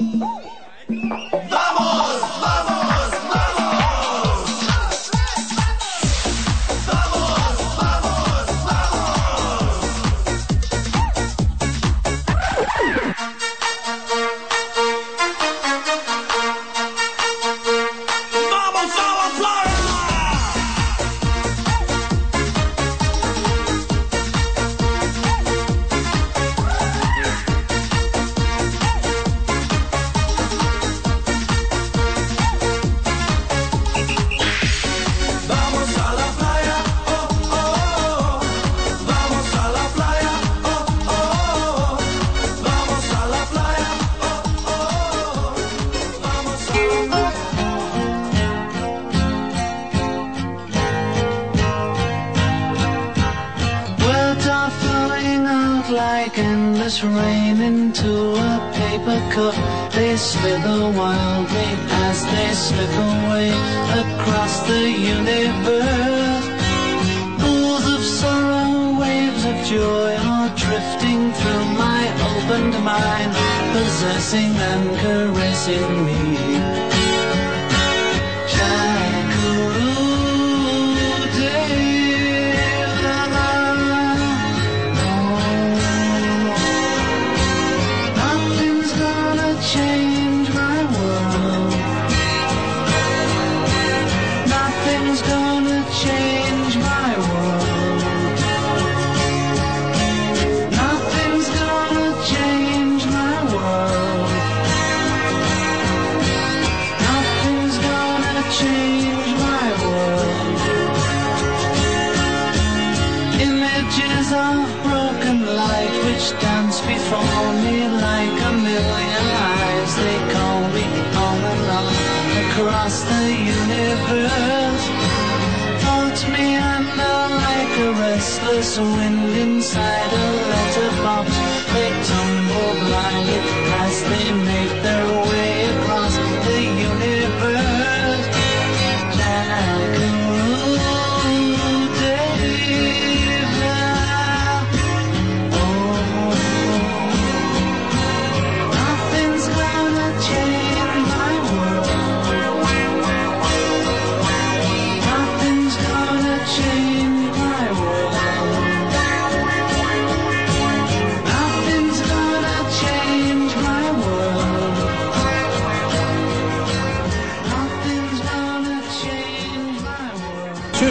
Oh, my God.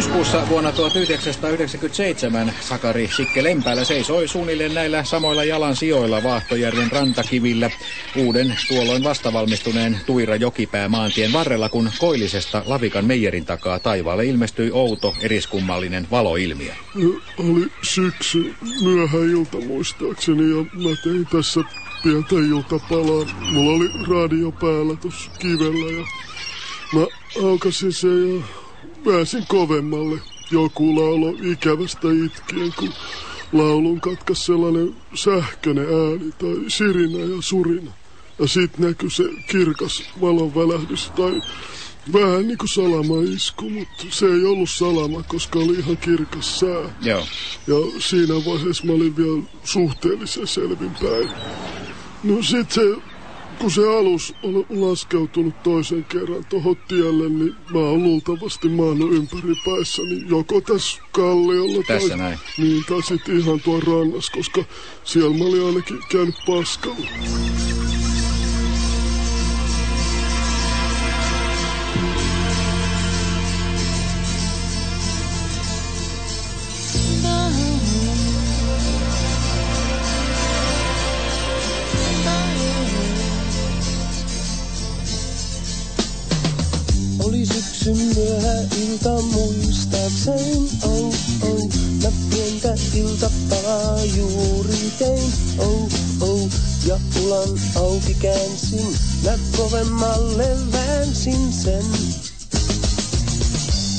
Syyskuussa vuonna 1997 Sakari Sikke Lempälä seisoi suunnilleen näillä samoilla jalan sijoilla Vaahtojärven rantakivillä uuden tuolloin vastavalmistuneen Tuira Jokipää maantien varrella, kun koillisesta Lavikan meijerin takaa taivaalle ilmestyi outo eriskummallinen valoilmiö. Oli syksy, myöhä ilta muistaakseni ja mä tein tässä pientä iltapalaa. Mulla oli radio päällä tuossa kivellä ja mä aukasin sen ja pääsin kovemmalle. Joku laulo ikävästä itkien, kun laulun katkas sellainen sähköinen ääni tai sirinä ja surina. Ja sit näkyi se kirkas valon välähdys tai vähän niin kuin salamaisku, mutta se ei ollut salama, koska oli ihan kirkas sää. Joo. Ja siinä vaiheessa mä olin vielä suhteellisen selvinpäin. No sit se, kun se alus on laskeutunut toisen kerran tohon tielle, niin mä oon luultavasti maannut ympäri päissäni joko tässä kalliolla Tässä tai, näin. Niin, tai sitten ihan tuon rannas, koska siellä mä olin ainakin käynyt paskalla. Ilta muistaakseen, oh oh. Mä pientä iltapalaa juuri tein, oh oh. Ja ulan auki käänsin, mä kovemmalle väänsin sen.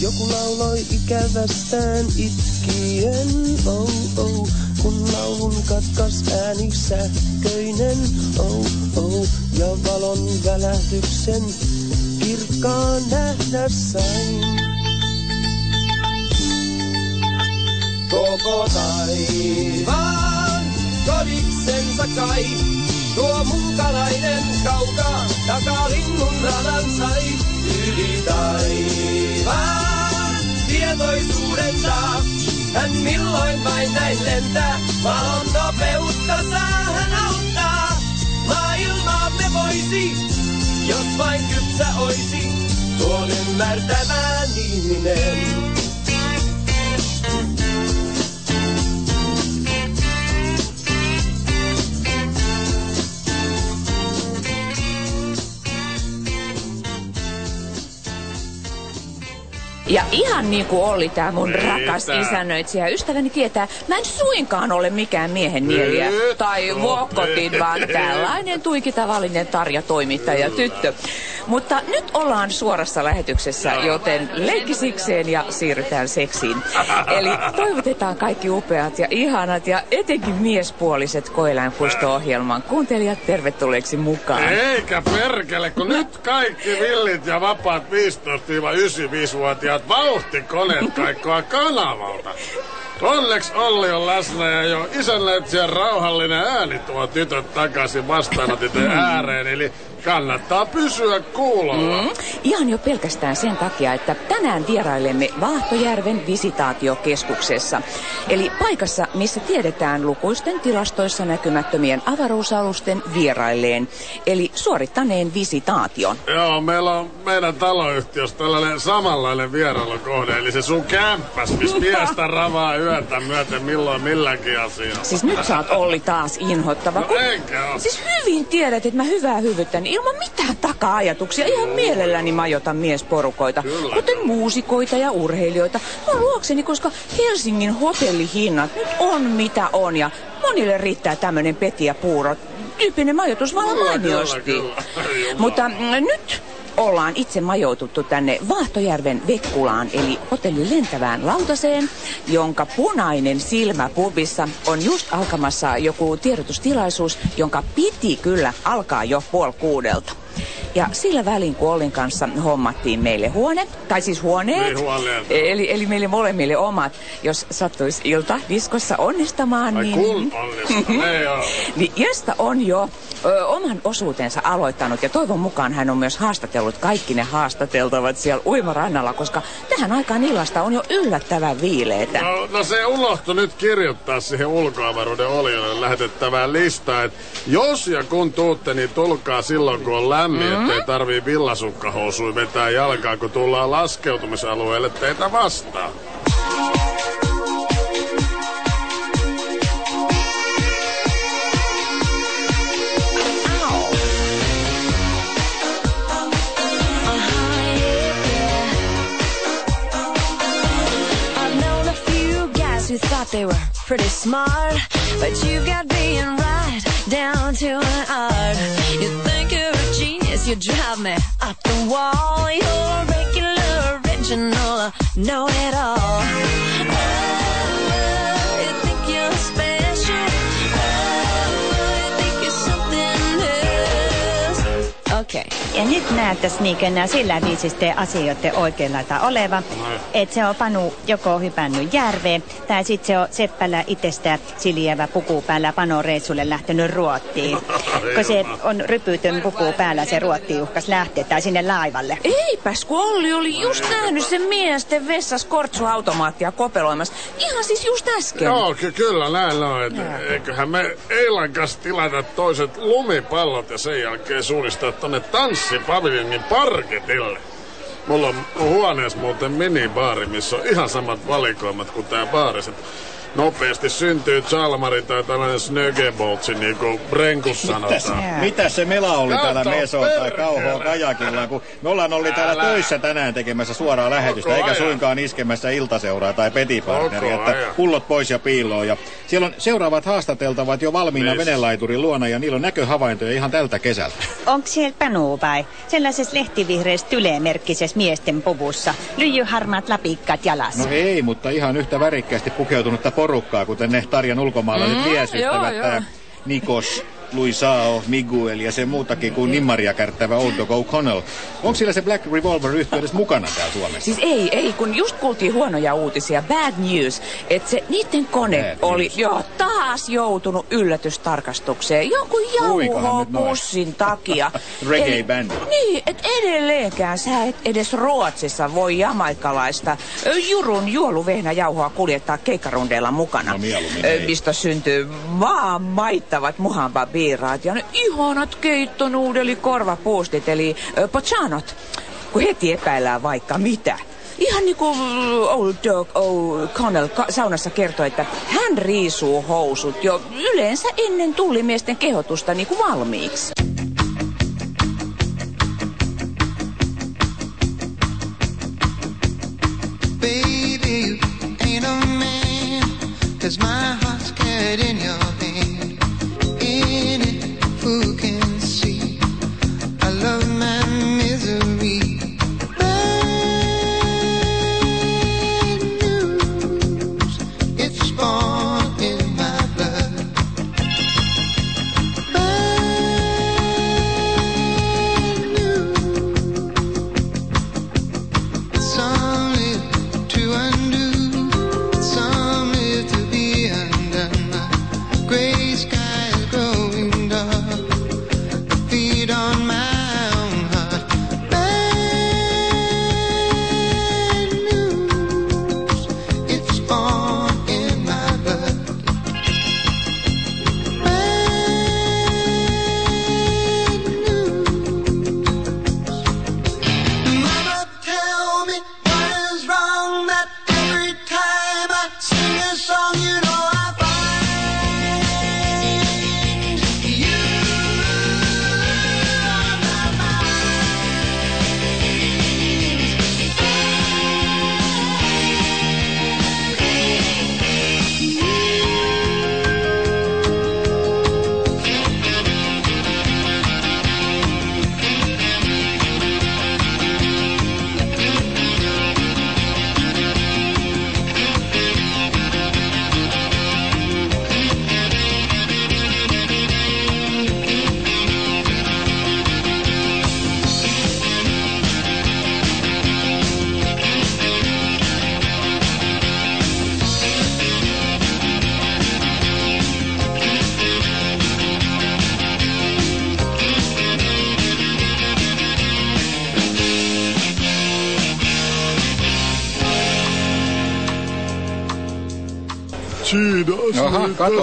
Joku lauloi ikävästään itkien, oh oh. Kun laulun katkas ääni sähköinen, oh oh. Ja valon välähdyksen kirkkaan nähdä sain. Koko taivaan kodiksensa kai, tuo munkalainen kauka takalinnun radan sai yli taivaan. Tietoisuudensa hän milloin vain näin lentää, valon nopeutta saa hän auttaa. Maailmaamme voisi, jos vain kypsä oisi, tuon ymmärtävään ihminen. Ja ihan niin kuin Olli, tämä mun Mitä? rakas isännöitsijä, ystäväni tietää, mä en suinkaan ole mikään miehen nieliä Nyt tai vuokkotin, vaan tällainen tuiki tavallinen Tarja toimittaja tyttö. Mutta nyt ollaan suorassa lähetyksessä, joten leikki sikseen ja siirrytään seksiin. Eli toivotetaan kaikki upeat ja ihanat ja etenkin miespuoliset Koeläinpuisto-ohjelman kuuntelijat tervetulleeksi mukaan. Eikä perkele, kun nyt kaikki villit ja vapaat 15-95-vuotiaat vauhtikoneet kaikkoa kanavalta. Onneksi Olli on läsnä ja jo isännöitsijän rauhallinen ääni tuo tytöt takaisin vastaanotin ääreen, eli kannattaa pysyä kuulolla. Mm. Ihan jo pelkästään sen takia, että tänään vierailemme Vaahtojärven visitaatiokeskuksessa. Eli paikassa, missä tiedetään lukuisten tilastoissa näkymättömien avaruusalusten vierailleen. Eli suorittaneen visitaation. Joo, meillä on meidän taloyhtiössä tällainen samanlainen vierailukohde, eli se sun kämppäs, missä miestä ravaa yötä myöten milloin milläkin asialla. Siis nyt sä oot Olli taas inhottava. No kun- enkä oo. Siis hyvin tiedät, että mä hyvää hyvyyttäni ilman mitään taka-ajatuksia ihan mielelläni majoitan miesporukoita. Kyllä, kuten muusikoita ja urheilijoita. Mun luokseni, koska Helsingin hotellihinnat nyt on mitä on ja monille riittää tämmönen peti ja puuro. Tyyppinen majoitus Kyllä, mainiosti. kyllä, kyllä. Jumala. Mutta mm, nyt ollaan itse majoituttu tänne Vaahtojärven Vekkulaan, eli hotellin lentävään lautaseen, jonka punainen silmä pubissa on just alkamassa joku tiedotustilaisuus, jonka piti kyllä alkaa jo puoli kuudelta. Ja sillä välin, kun Ollin kanssa hommattiin meille huone, tai siis huoneet, Niin, huoneet. eli, eli meille molemmille omat, jos sattuisi ilta diskossa onnistamaan, Ai niin... kultallista, ne joo. Niin on jo ö, oman osuutensa aloittanut ja toivon mukaan hän on myös haastatellut kaikki ne haastateltavat siellä uimarannalla, koska tähän aikaan illasta on jo yllättävän viileetä. No, no se unohtui nyt kirjoittaa siihen ulkoavaruuden olioille lähetettävään listaan, että jos ja kun tuutte, niin tulkaa silloin, kun on lämmin, mm. ettei tarvii villasukkahousui vetää jalkaa, kun tullaan laskeutumisalueelle teitä vastaan. I've known a few guys who thought they were pretty smart, but you got being right down to an art. You think you're genius, you drive me up the wall. You're regular, original, know it all. Oh, you think you're special. Oh, you think you're something else. Okay. Ja nyt näyttäisi niinkö sillä viisi sitten asioiden oikein laita oleva. Että se on Panu joko hypännyt järveen, tai sitten se on Seppälä itsestä siliävä puku päällä Pano reissulle lähtenyt Ruottiin. Kun se on rypytön puku päällä, se Ruotti uhkas lähteä tai sinne laivalle. Eipäs, kun Olli oli just nähnyt sen miesten vessas kortsuautomaattia kopeloimassa. Ihan siis just äsken. Joo, ky- kyllä näin on. Et eiköhän me Eilan kanssa tilata toiset lumipallot ja sen jälkeen suunnistaa tonne tanssipaviljonin parketille. Mulla on huoneessa muuten minibaari, missä on ihan samat valikoimat kuin tää baaris. Nopeasti syntyy Chalmari tai tällainen Snögeboltsi, niin kuin Brenkus sanotaan. Mitä se mela oli täällä Kato, Meso tai kauhoa kajakilla, kun me ollaan oli täällä Älä. töissä tänään tekemässä suoraa lähetystä, Koko eikä ajan. suinkaan iskemässä iltaseuraa tai petipartneria, että ajan. pullot pois ja piiloon. Ja siellä on seuraavat haastateltavat jo valmiina Missä? venelaiturin luona ja niillä on näköhavaintoja ihan tältä kesältä. Onko siellä Panu vai? Sellaisessa lehtivihreässä tylemerkkisessä miesten puvussa. Lyijyharmaat lapikkat jalassa. No ei, mutta ihan yhtä värikkäästi pukeutunutta porukkaa, kuten ne Tarjan ulkomaalaiset Mm, miesystävät, joo, joo. Nikos Luisao, Miguel ja se muutakin kuin nimmaria kärttävä Old O'Connell. Onko sillä se Black Revolver yhtiö edes mukana täällä Suomessa? Siis ei, ei, kun just kuultiin huonoja uutisia, bad news, että se niiden kone Bad oli news. jo taas joutunut yllätystarkastukseen jonkun jauhopussin takia. Reggae-bändi. Niin, että edelleenkään sä et edes Ruotsissa voi jamaikalaista Jurun juoluvehnäjauhoa kuljettaa keikkarundeilla mukana. No mieluummin ei. Mistä syntyy vaan maittavat muhambabiiraat ja ne ihanat keittonuudeli korvapuustit eli ö, pochanot. Kun heti epäillään vaikka mitä. Ihan niin kuin Old Dog O'Connell saunassa kertoi, että hän riisuu housut jo yleensä ennen tullimiesten kehotusta niin kuin valmiiksi. Baby, ain't a man, 'cause my heart's in your who can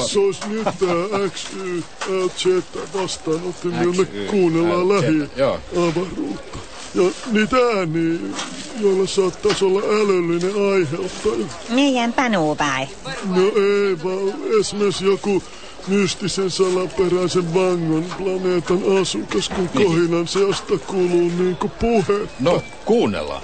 Olisi nyt tää XY Z me XY, kuunnellaan Z, lähi joo. avaruutta. Ja niitä ääniä, joilla saattaisi olla älyllinen aiheuttaja. Meidän Panu vai? No ei vaan esimerkiksi joku mystisen salaperäisen vangon planeetan asukas, kun kohinan seasta kuuluu niinku puhe. No, kuunnellaan.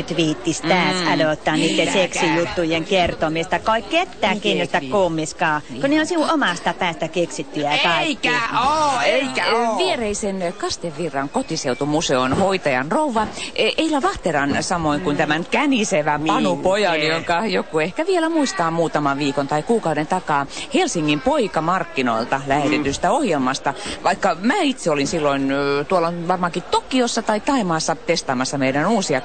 Nyt viittis taas mm. aloittaa niiden seksijuttujen kertomista. Kai ketään kiinnosta kummiskaa, kun ne on sinun omasta päästä keksittyjä kaikki. Eikä oo, eikä oo. Viereisen Kastevirran kotiseutumuseon hoitajan rouva e, Eila Vahteran samoin kuin tämän känisevän Panu Pojan, jonka joku ehkä vielä muistaa muutaman viikon tai kuukauden takaa Helsingin poikamarkkinoilta lähetetystä ohjelmasta. Vaikka mä itse olin silloin tuolla varmaankin Tokiossa tai Taimaassa testaamassa meidän uusia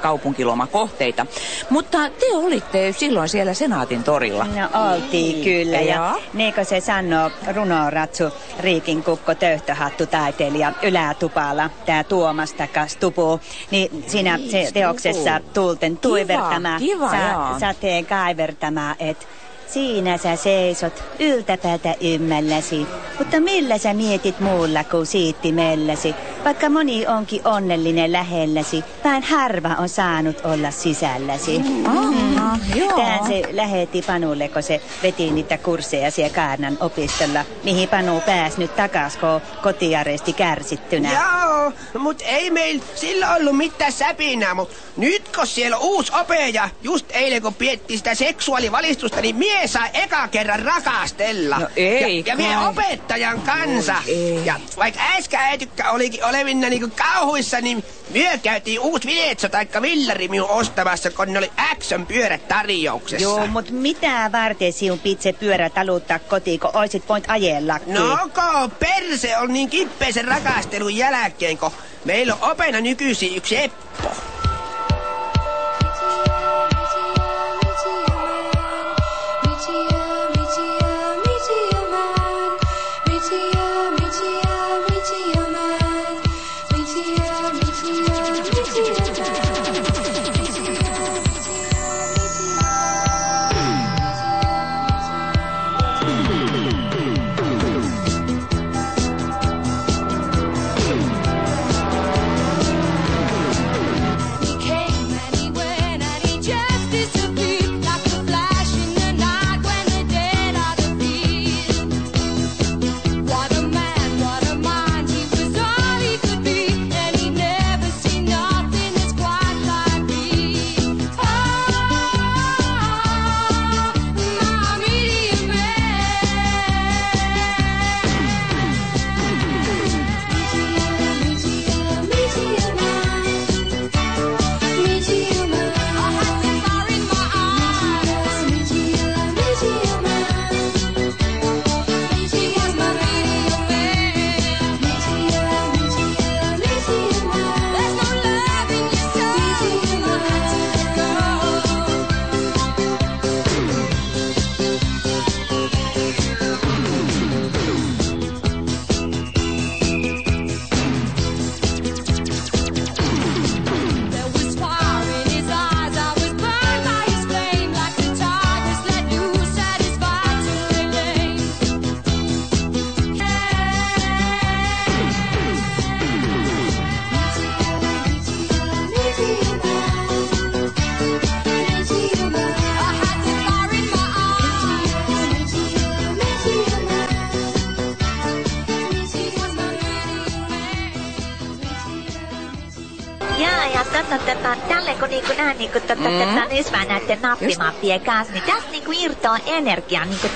kaupunkilomakohteita. Mutta te olitte silloin siellä Senaatin torilla. No oltiin kyllä ja Joo. niin kuin se sanoo runoratsu Riikin kukko töyhtöhattu taiteilija ylätupalla, tämä Tuomas takas tupu, niin siinä se teoksessa Tuulten tuivertama, kiva, joo. sateen kaivertama, että Siinä sä seisot yltäpäätä ymmälläsi, mutta millä sä mietit muulla kuin siittimelläsi? Vaikka moni onkin onnellinen lähelläsi, vain harva on saanut olla sisälläsi. Aha, joo. Tähän se lähetti Panulle, kun se veti niitä kursseja siellä Kaarnan opistolla, mihin Panu pääsi nyt takas, kun kotiaresti kärsittynä. Joo, mut ei meil sillä ollut mitään säpinää, mut nyt kun siellä on uusi opeja, just eilen kun piettiin sitä seksuaalivalistusta, niin saa eka kerran rakastella. No ei ja, ja meidän opettajan kanssa. ei. Ja vaikka äsken äitykkä olikin olevinna niinku kauhuissa, niin myö käytiin uusi Vietso taikka Villari minun ostamassa, kun ne oli Action pyörät tarjouksessa. Joo, mut mitä varten sinun pitse pyörä taluttaa kotiin, kun oisit voinut ajellakin? No, ko perse on niin kippeisen rakastelun jälkeen, kun meillä on opena nykyisin yksi Eppo. Näiden nappimappien kanssa, niin tästä niinku irtoaa energiaa niinku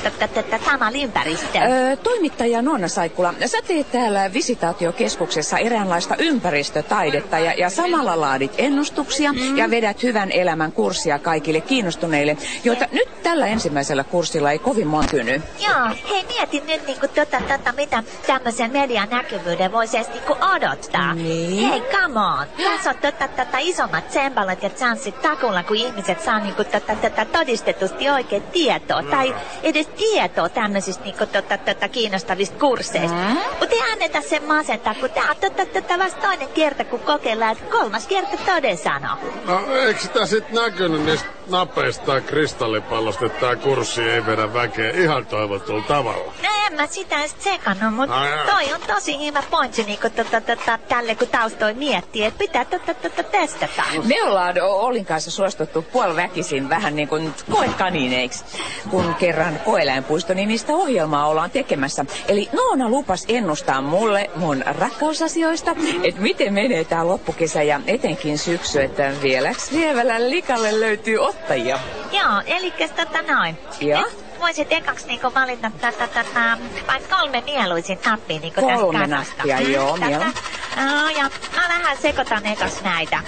samalla ympäristöön. Öö, toimittaja Nonna Saikkula, sä teet täällä visitaatiokeskuksessa eräänlaista ympäristötaidetta ja, ja samalla laadit ennustuksia mm. ja vedät hyvän elämän kurssia kaikille kiinnostuneille, joita nyt tällä ensimmäisellä kurssilla ei kovin monta kyny. Joo, hei mietin nyt niinku tota, tota, mitä tämmöisen median näkyvyyden voisi edes niinku odottaa. Niin. Hei, come on. Tässä on tota, tota, isommat tsembalat ja chanssit takulla, kun ihmiset saa niinku tota, tota, todistetusti oikein tietoa. Tai edes tietoa tämmöisistä niinku tota, tota, kiinnostavista kursseista. Mm. Mutta ei anneta sen masentaa, kun tää on tota, tota, vasta toinen kerta, kun kokeillaan, että kolmas kerta toden sanoo. No eikö sitä sit näkynyt niistä napeista kristallipallosta, että tää kurssi ei vedä väkeä ihan toivotulla tavalla? No en mä sitä edes tsekannut, mutta toi on tosi hyvä pointsi niinku tota, tota, tälle, kun taustoi miettii, että pitää tota, tota, testata. Me ollaan Olin kanssa suostuttu puoliväkisin vähän niin kuin koekanineiksi, kun kerran koeläinpuisto nimistä ohjelmaa ollaan tekemässä. Eli Noona lupas ennustaa mulle mun rakkausasioista, että miten menee tää loppukesä ja etenkin syksy, että vieläks vievällä likalle löytyy ottajia. Joo, eli tota noin. Nyt voisit ekaksi niinku valita tätä, tätä, vaikka kolme mieluisin nappia niinku Kolme tästä nappia, joo, tätä. joo. Ja mä vähän sekoitan ekas näitä.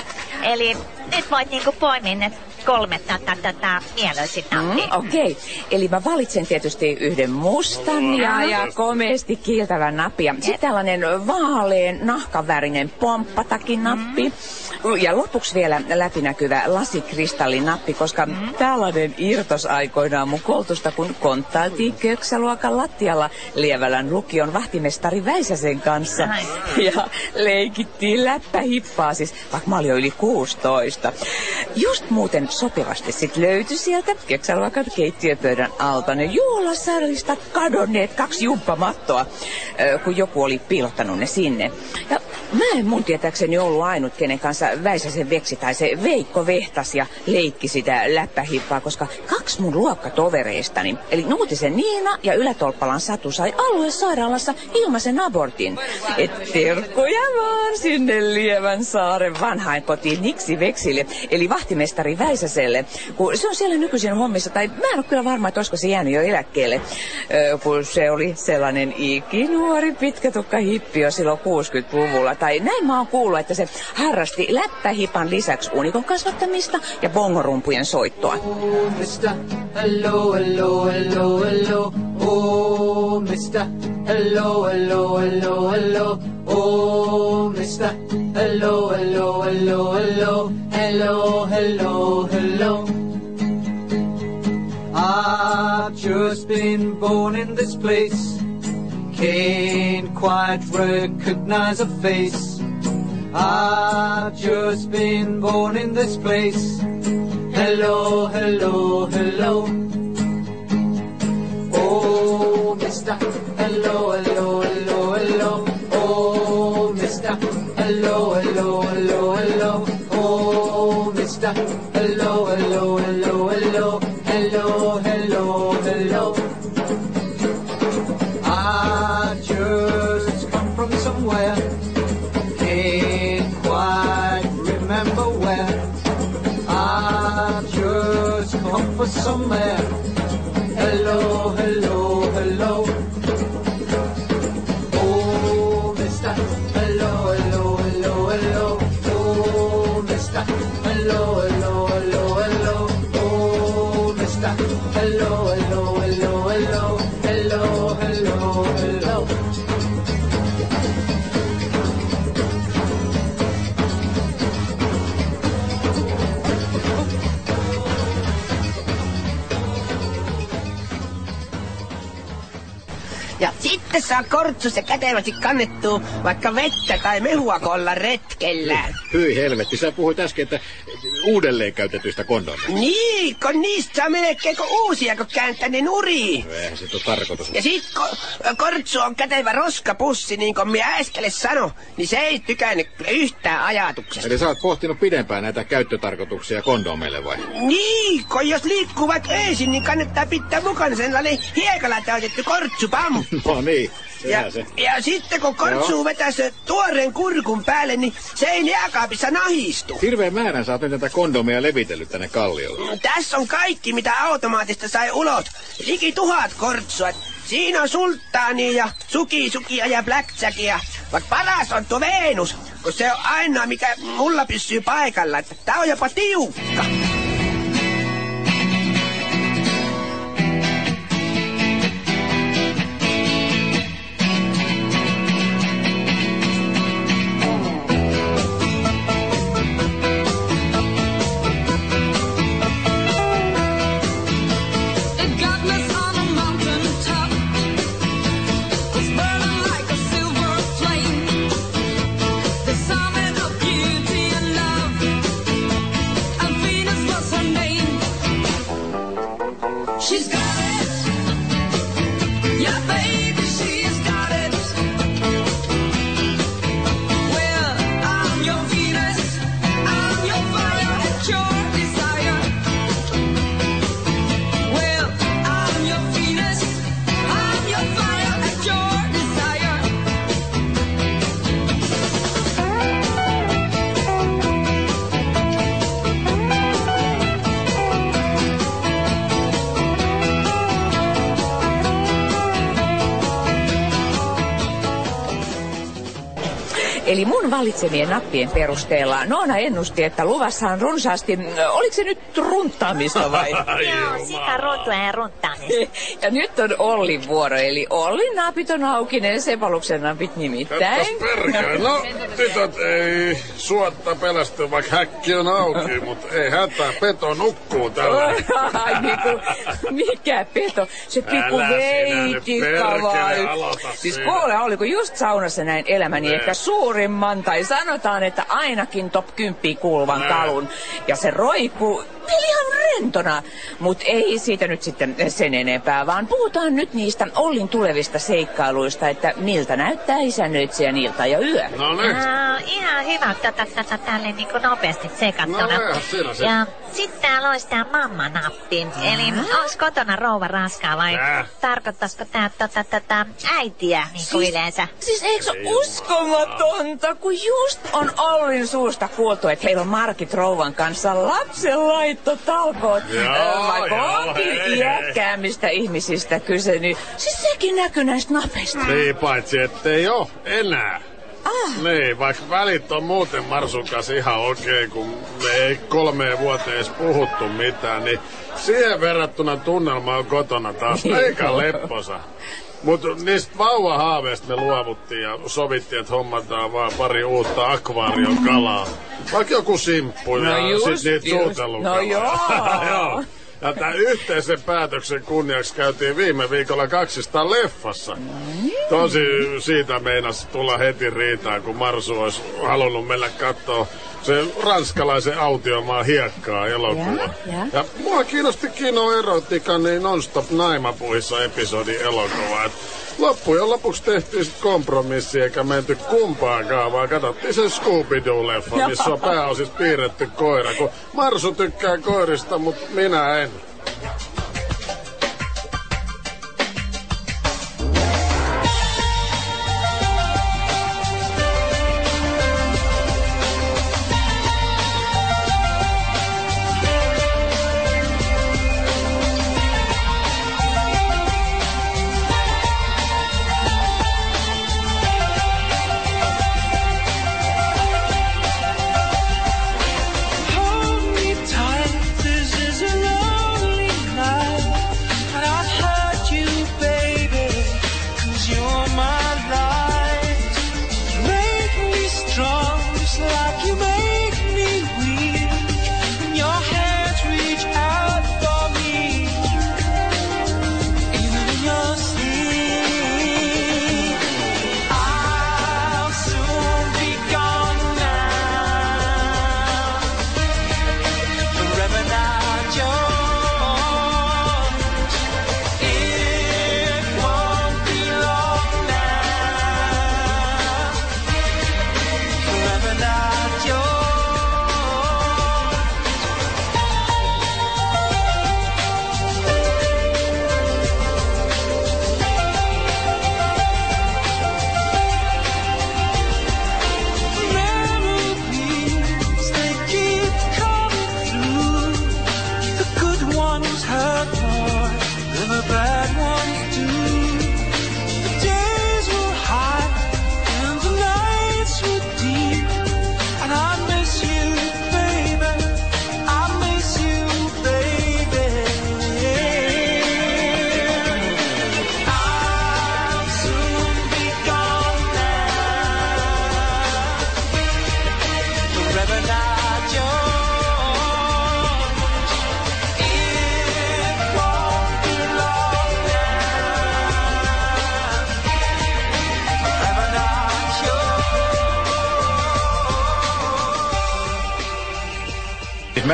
Eli nyt voit niinku poimia ne kolme tätä, tätä mieluisin Mm. Okei, eli mä valitsen tietysti yhden mustan ja, ja komeasti kiiltävän nappi. Ja sitten tällainen vaalean nahkavärinen pomppatakin nappi. Ja lopuksi vielä läpinäkyvä lasikristallinappi, koska tällainen irtos aikoinaan mun koulutusta, kun konttailtiin köksäluokan lattialla Lievälän lukion vahtimestari Väisäsen kanssa. Ai. Ja leikittiin läppähippaa, siis vaikka mä olin jo yli 16. Just muuten sopivasti sit löytyi sieltä köksäluokan keittiöpöydän alta ne juolasarjista kadonneet kaksi jumppamattoa, kun joku oli piilottanut ne sinne. Ja mä en mun tietääkseni ollut ainut, kenen kanssa Väisäsen veksi tai se Veikko vehtas ja leikki sitä läppähippaa, koska kaksi mun luokkatovereistani, eli Nuutisen Niina ja Ylätolppalan Satu sai aluesairaalassa ilmaisen abortin. Et terkkuja vaan sinne Lievän saaren vanhainkotiin Niksi Veksille, eli vahtimestari Väisäselle, kun se on siellä nykyisin hommissa, tai mä en ole kyllä varma, että olisiko se jäänyt jo eläkkeelle, kun se oli sellainen ikinuori pitkätukka hippi jo silloin 60-luvulla, tai näin mä oon kuullut, että se harrasti läppähipan lisäksi unikon kasvattamista ja bongorumpujen soittoa. Oh, mister, hello, hello, hello, hello. Hello, hello, hello, hello. Hello, hello, hello. I've just been born in this place. Can't quite recognize a face. I've just been born in this place. Hello, hello, hello. Oh, mister. Hello, hello, hello, hello. Oh, mister. Hello, hello, hello, hello. Oh, mister. Hello, hello, hello, hello. Hello, hello, sitten saa kortsus ja kätevästi kannettua vaikka vettä tai mehua kun ollaan retkellä. Hyi helvetti, sä puhuit äsken, että uudelleen käytetyistä kondomeista. Niin, kun niistä saa melkein kuin uusia, kun kääntää ne nuriin. Eihän se ole tarkoitus. Ja sit ko- kortsu on kätevä roskapussi, niin kuin minä äskelle sano, niin se ei tykännyt yhtään ajatuksesta. Eli sä oot pohtinut pidempään näitä käyttötarkoituksia kondomeille vai? Niin, kun jos liikkuu vaikka öisin, niin kannattaa pitää mukana sellainen hiekalla täytetty kortsupammu. No niin, Niin, Ja, se. ja sitten kun kortsuu Joo. vetäisi tuoreen kurkun päälle, niin se ei jääkaapissa nahistu. Hirveän määrän sä oot nyt tätä kondomia levitellyt tänne kalliolle. Tässä on kaikki, mitä automaatista sai ulos. Liki tuhat kortsua. Siinä on sulttaani ja suki sukia ja blackjackia. Vaikka paras on tuo Venus, kun se on ainoa, mikä mulla pysyy paikalla. Tää on jopa tiukka. Eli mun valitsemien nappien perusteella Noona ennusti, että luvassa on runsaasti, mm, oliko se nyt runtaamista vai? Joo, sitä runtua ja runtaamista. Ja nyt on Ollin vuoro, eli Ollin napit on auki, ne Sepaluksen napit nimittäin. No, tytöt ei suotta pelästy, vaikka häkki on auki, mutta ei hätää, peto nukkuu tällä. Ai niinku, mikä peto? Se pikku veitikka vai? Siis kuule, oliko just saunassa näin elämäni Ne. ehkä suurimman, tai sanotaan, että ainakin top 10 kuuluvan kalun. Ja se roikkuu ihan rentona. Mutta ei siitä nyt sitten sen enempää, vaan puhutaan nyt niistä Ollin tulevista seikkailuista, että miltä näyttää isännöitsijän ilta ja yö. No niin. Aa, ihan hyvä tätä, tätä tälle niin kuin nopeasti tsekattuna. No siinä se. ja sitten täällä olisi tää mammanappi. Eli onko kotona rouva raskaa vai Tää. tarkoittaisiko tää tota, tätä äitiä niin kuin yleensä? Siis eikö se uskomatonta, kun just on Ollin suusta kuultu, että heillä on Markit Rouvan kanssa lapsenlaittotalkoot. Ö, Vaikka joo, onkin iäkkäämmistä ihmisistä kyse, niin siis sekin näkyy näistä napeista. Niin, paitsi ettei oo enää. Ah. Niin, vaikka välit on muuten Marsun kanssa ihan okei, kun me ei kolmeen vuoteen edes puhuttu mitään, niin siihen verrattuna tunnelma on kotona taas aika lepposa. Mutta niistä vauvahaaveista me luovuttiin ja sovittiin, että hommataan vaan pari uutta akvaarion kalaa. Vaikka joku simppu No ja just, sit niitä just. No joo. joo. Ja tämän yhteisen päätöksen kunniaksi käytiin viime viikolla 200 leffassa. Tosi siitä meinas tulla heti riitaan, kun Marsu olisi halunnut mennä katsoa se ranskalaisen autiomaan hiekkaa elokuva. Ja, ja. ja mua kiinnosti Kino Erotikan niin non-stop naimapuhissa episodi elokuva. Et loppujen lopuksi tehtiin sit kompromissi eikä menty kumpaakaan, vaan katsottiin se Scooby-Doo-leffa, missä on pääosissa piirretty koira. Kun Marsu tykkää koirista, mutta minä en.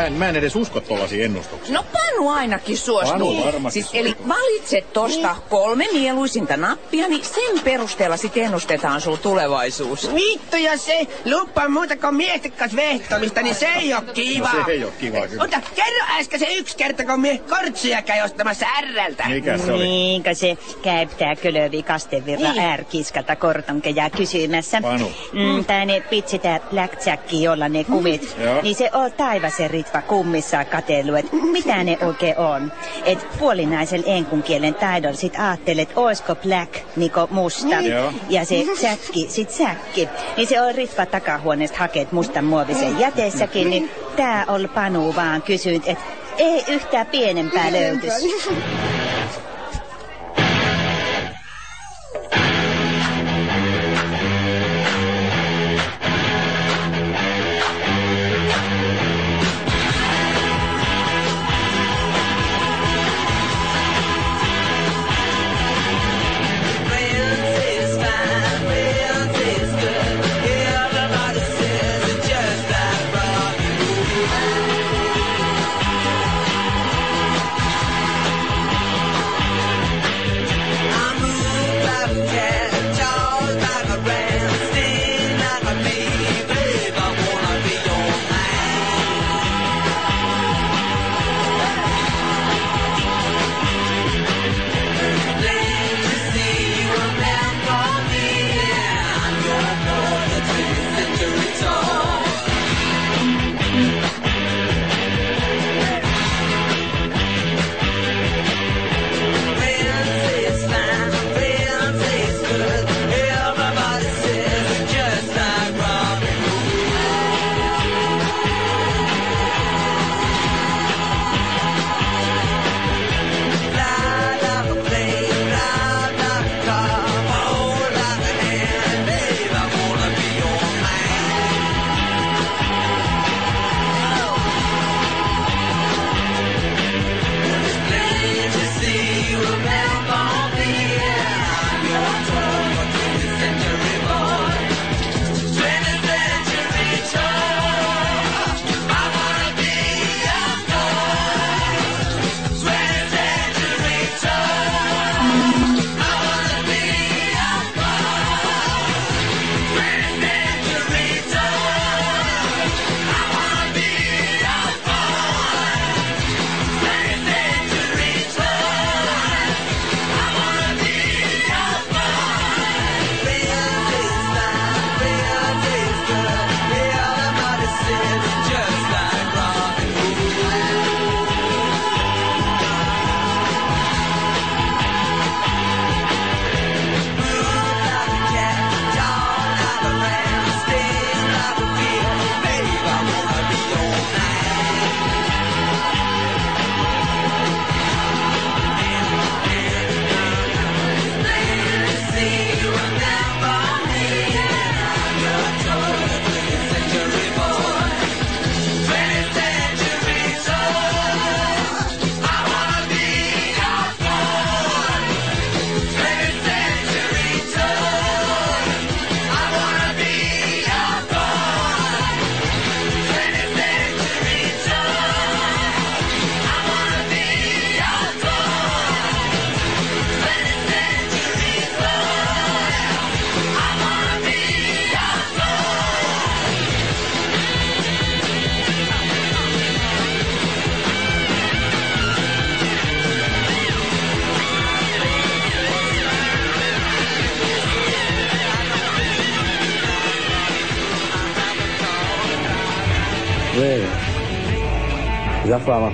En, mä en edes usko tollasia ennustuksia. No Panu ainakin suostuu. Panu varmasti siis, eli valitse tosta kolme mieluisinta nappia, niin sen perusteella sit ennustetaan sul tulevaisuus. Vittu ja se lupa muuta kuin miestikas vehtomista, niin se ei oo kiva. No se ei oo kiva kyllä. Mutta kerro äsken se yksi kerta, kun mie kortsuja käy ostamassa Rltä. Mikä se oli? Niinkö se käyttää kylövi kastevirra Niin. ärkiskalta kortonkeja kysymässä. Panu. Mm, tää ne pitsi tää blackjack, jolla ne kumit. Joo. Niin se on taivasen ritva kummissa katelu, et mitä ne oikein on. Et puolinaisen enkun kielen taidon sit aattelet, oisko black niko musta. Niin. Joo. Ja se säkki, sit säkki. Niin se on ritva takahuoneesta hakeet mustan muovisen jäteessäkin, niin tää on Panu vaan kysynyt, et ei yhtään pienempää löytys.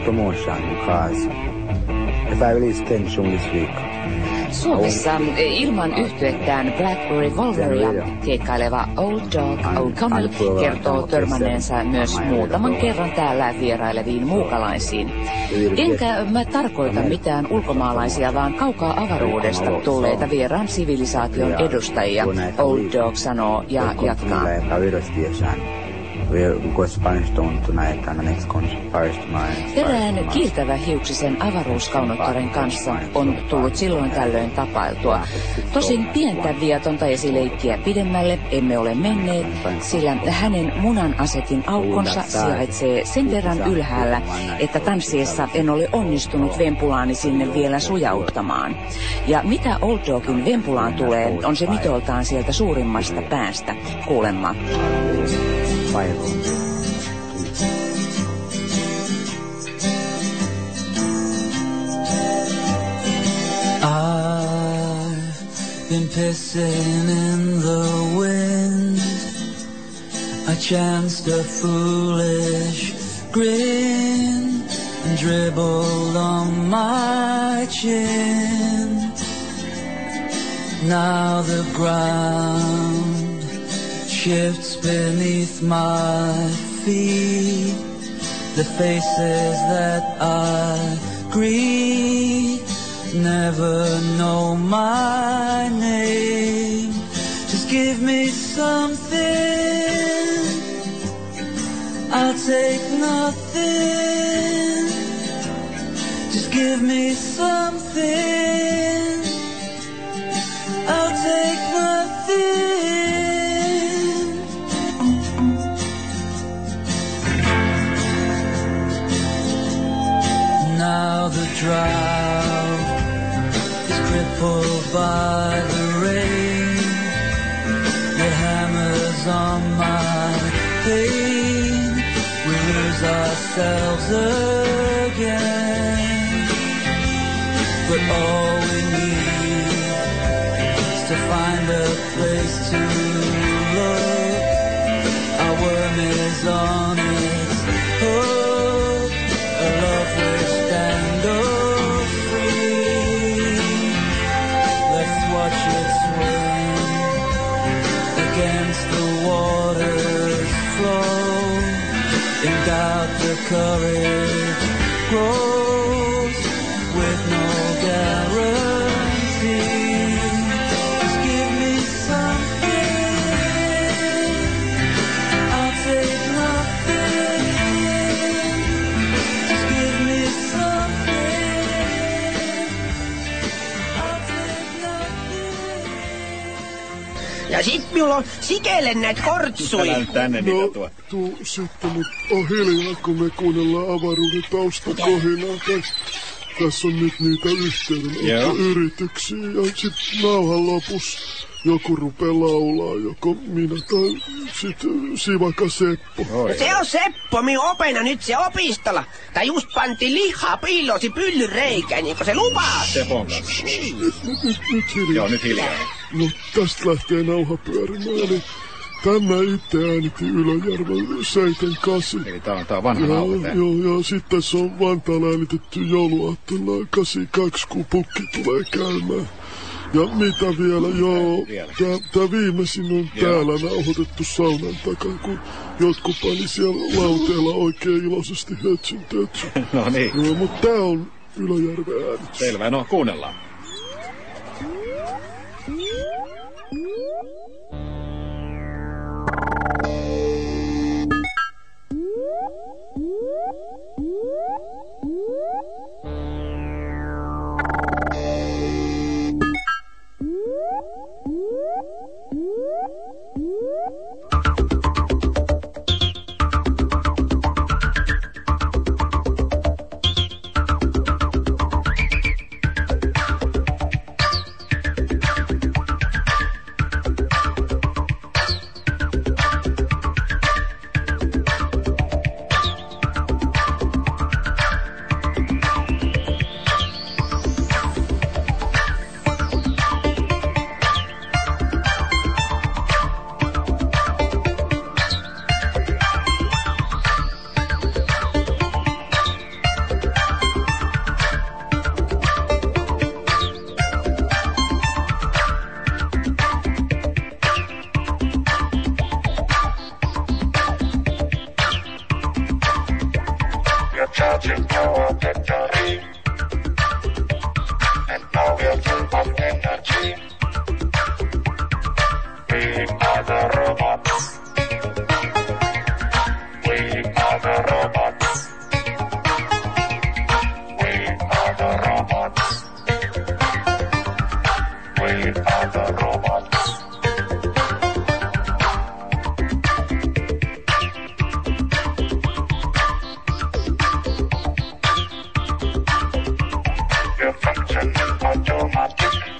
Promotion because if I release tension this week, Suomessa eh, ilman yhtyettään Black Revolveria keikkaileva Old Dog O'Connell kertoo törmännensä myös muutaman kerran täällä vieraileviin muukalaisiin. Enkä mä tarkoita mitään ulkomaalaisia, vaan kaukaa avaruudesta tulleita vieraan sivilisaation edustajia, Old Dog sanoo ja jatkaa. And the next Erään kiiltävä hiuksisen avaruuskaunottaren kanssa on tullut silloin tällöin tapailtua. Tosin pientä viatonta esileikkiä pidemmälle emme ole menneet, sillä hänen munan asetin aukkonsa sijaitsee sen verran ylhäällä, että tanssiessa en ole onnistunut vempulaani sinne vielä sujauttamaan. Ja mitä Old Dogin vempulaan tulee, on se mitoltaan sieltä suurimmasta päästä, kuulemma. I've been pissing in the wind. I chanced a foolish grin and dribbled on my chin. Now the ground shifts beneath my feet. The faces that I greet never know my name. Just give me something. I'll take nothing. Just give me something. I'll take nothing. Drought is crippled by the rain. It hammers on my pain. We lose ourselves again. But all we need is to find a place to look. Our worm is on courage. Grow sit minulla on sikelle näitä kortsui. tänne No, tuu sitten nyt on hiljaa, kun me kuunnellaan avaruuden taustakohinaa. Tässä, tässä on nyt niitä yhteydenottoyrityksiä ja sit nauhan lopussa joku rupeaa laulaa, joko minä tai sit Sivaka Seppo. No se on Seppo, minun opena nyt se opistolla. Tai just panti lihaa piilosi pyllyn reikään, niin kuin se lupaa. Sepon kanssa. Nyt, nyt, nyt hiljaa. Joo, nyt hiljaa. No tästä lähtee nauha pyörimään. Eli tämä itse äänitti Ylöjärven 78. Eli tää on, tää on vanha Joo, nauha tää. joo, ja sitten se on Vantaalla äänitetty jouluaattona 82, kun pukki tulee käymään. Ja mitä vielä, joo, tää viimeisin on Joo. täällä nauhoitettu saunan takaa, kun jotkut pani siellä lauteella oikein iloisesti hötsyn tötsyn. No niin, Joo, mutta tää on Ylöjärven äänitys. selvä. No, kuunnellaan. Automatic.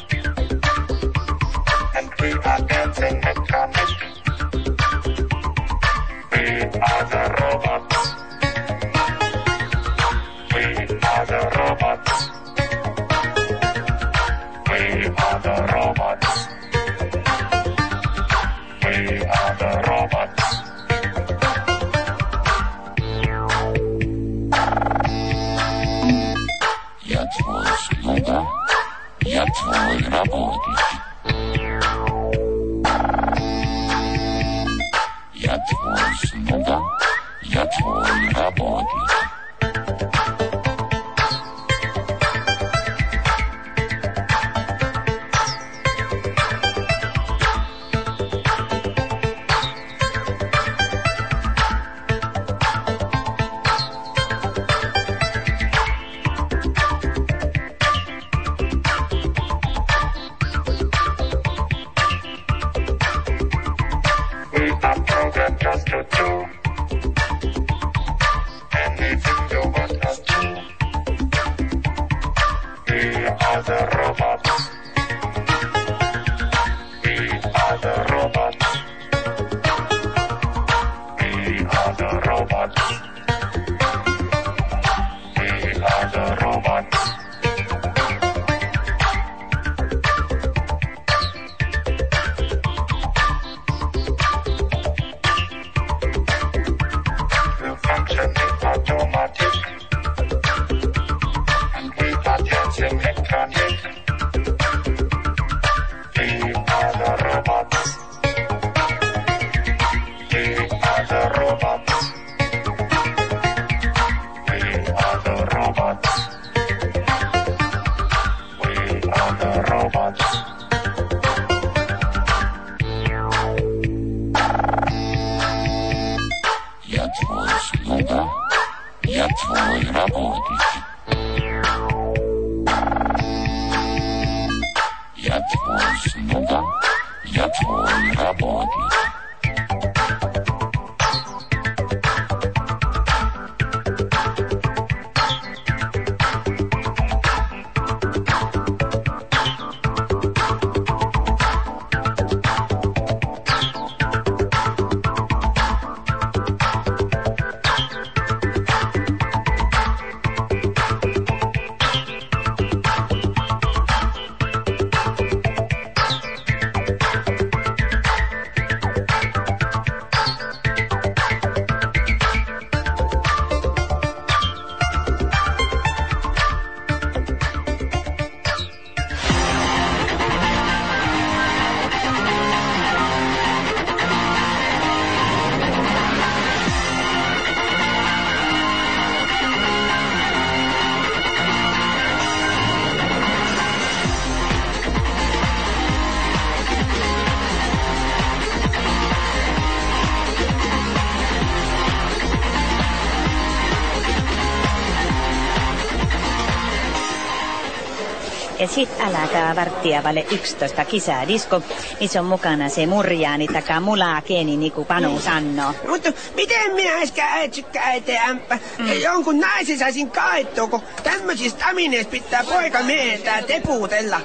Sit alkaa varttia vaille 11 kisadisko, missä on mukana se murjaani takaa mulaa kieni niinku Panu sanoo. Mutta miten minä äsken äitsykkä ämpä? Mm. Jonkun naisen saisin kaettua, kun tämmöisistä amineista pitää poika meetää tepuutella.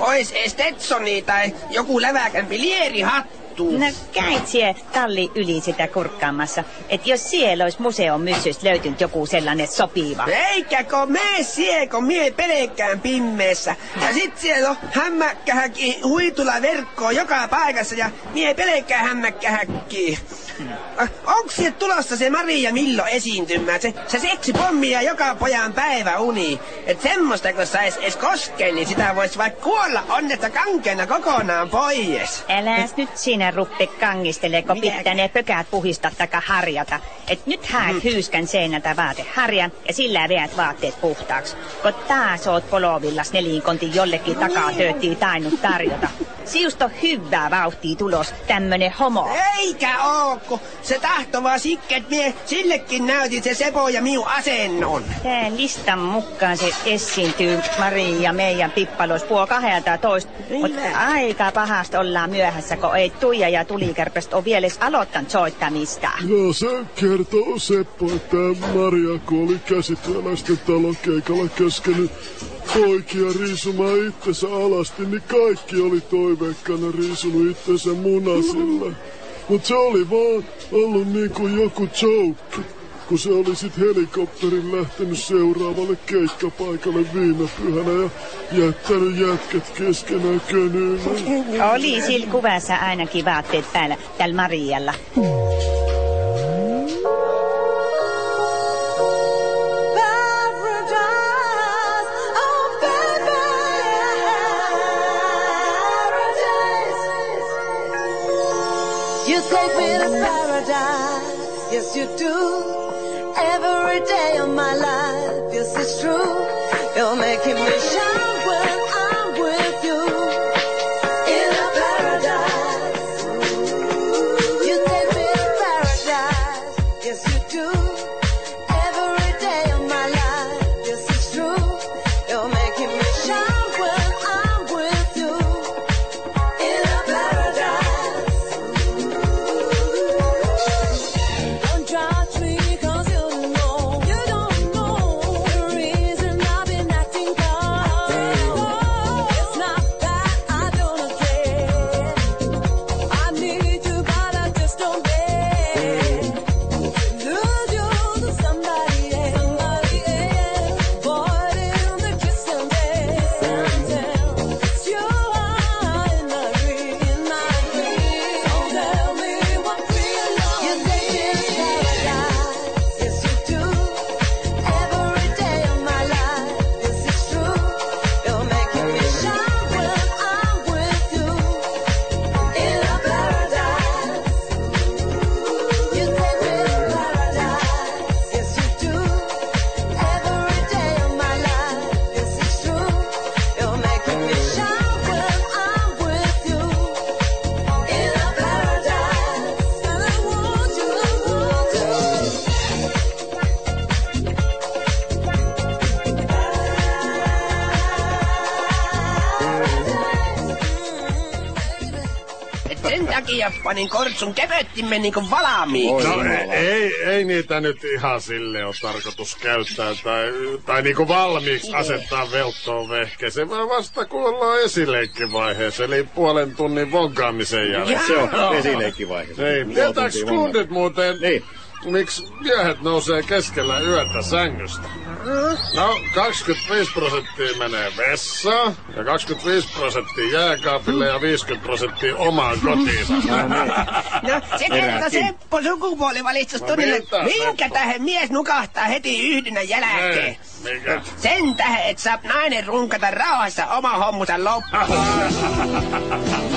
Ois Stetsoni tai joku läväkämpi lierihattu. No käit sie talli yli sitä kurkkaamassa, että jos siellä olisi museon myssystä löytynyt joku sellainen sopiva. Eikäkö me sieko mie pelkkään pimmeessä. Ja sit siellä on hämmäkkähäkin huitula verkkoa joka paikassa ja mie pelkkään hämmäkkähäkkiä. Onko sieltä tulossa se Maria Millo esiintymä? Se, se seksi pommia joka pojan päivä uni. Et semmoista kun sais edes koskeen, niin sitä vois vaikka kuolla onnetta kankeena kokonaan pois. Äläs nyt sinä ruppe kangistele, kun pitää ne pökät puhistaa taka harjata. Et nyt haet Mm. hyyskän seinältä vaateharjan ja sillä veät vaatteet puhtaaksi. Kun taas oot polovillas nelinkonti jollekin takaa tööttii tainnut tarjota. siusto hyvää vauhtia tulos, tämmönen homo. Eikä ookku. Se tahtova sikket mie, sillekin näytin se Sepo ja miu asennon. Tää listan mukaan se esiintyy Marin ja meidän pippalos puol 12. Mutta aika pahasta ollaan myöhässä, kun ei Tuija ja Tulikärpästä ole vielä aloittanut soittamista. No se kertoo Seppo, että Maria kun oli käsityöläisten talon keikalla käskenyt poikia riisumaan itsensä alasti, niin kaikki oli toiveikkana riisunut itsensä munasilla. Mut se oli vaan ollut niinku joku joke, kun se oli sit helikopterin lähtenyt seuraavalle keikkapaikalle viime pyhänä ja jättänyt jätkät keskenään könyymään. Oli sillä kuvassa ainakin vaatteet päällä, tällä Marialla. You take me to paradise, yes you do. Every day of my life, yes it's true. You're making me shine panin kortsun kevettimen niinku valmiiksi. No ei, ei niitä nyt ihan sille ole tarkoitus käyttää tai, tai niinku valmiiksi asettaa velttoon vehkeeseen, vaan vasta kun ollaan esileikkivaiheessa, eli puolen tunnin vonkaamisen jälkeen. Se on esileikkivaihe. Ei, Puoli tietääks kundit muuten, Niin. miksi miehet nousee keskellä yötä sängystä? No, 25 prosenttia menee vessaan, ja 25 prosenttia jääkaapille ja 50 prosenttia omaan kotiinsa. No, se kertoo Seppo sukupuolivalistustunnille, No minkä Seppo? tähän mies nukahtaa heti yhdynnän jälkeen. Ei, mikä? Sen tähän, et saa nainen runkata rauhassa oma hommusa loppuun.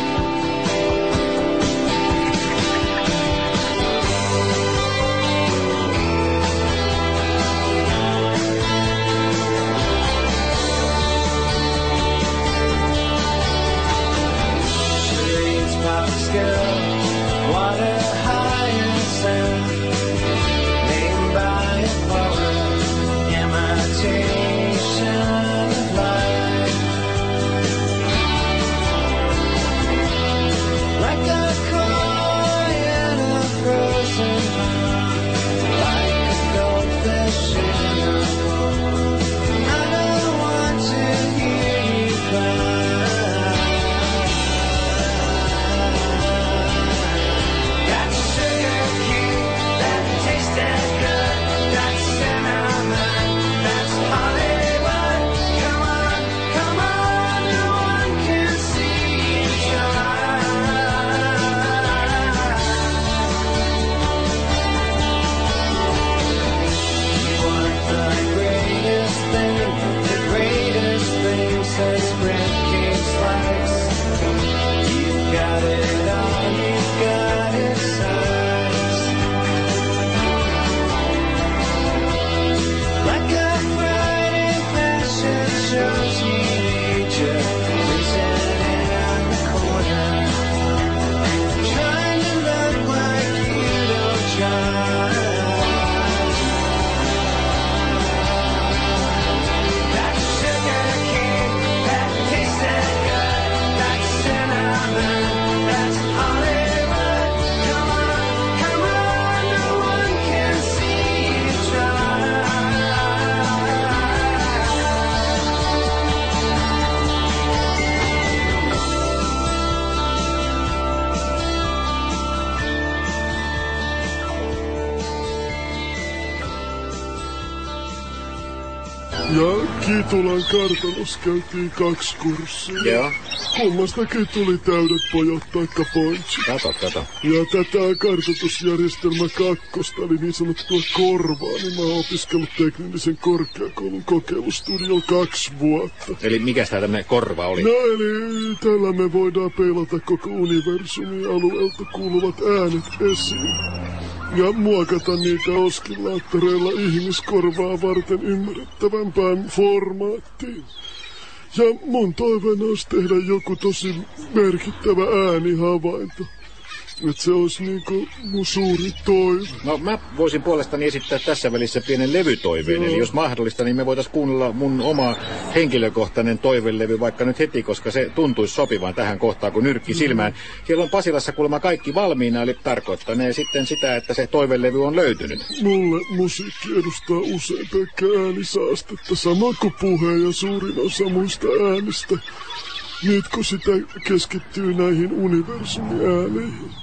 Ja Kitulan kartanossa käytiin kaksi kurssia. Joo. Kummastakin tuli täydet pojat taikka pointsi. Kato, kato. Ja tätä kartoitusjärjestelmä kakkosta, eli niin sanottua korvaa, niin mä oon opiskellut teknillisen korkeakoulun kokeilustudio kaksi vuotta. Eli mikä tämä tämmöinen korva oli? No eli tällä me voidaan peilata koko universumin alueelta kuuluvat äänet esiin. Ja muokata niitä oskillaattoreilla ihmiskorvaa varten ymmärrettävämpään formaattiin. Ja mun toiveena olisi tehdä joku tosi merkittävä äänihavainto. Että se olisi niinku mun suuri toive. No mä voisin puolestani esittää tässä välissä pienen levytoiveen. Joo. Eli jos mahdollista, niin me voitaisiin kuunnella mun oma henkilökohtainen toivelevy vaikka nyt heti, koska se tuntuisi sopivan tähän kohtaan kuin nyrkki silmään. Siellä on Pasilassa kuulemma kaikki valmiina, eli tarkoittanee sitten sitä, että se toivelevy on löytynyt. Mulle musiikki edustaa usein pelkkää äänisaastetta, sama kuin puhe ja suurin osa muista äänistä. Nyt kun sitä keskittyy näihin universumin ääneihin.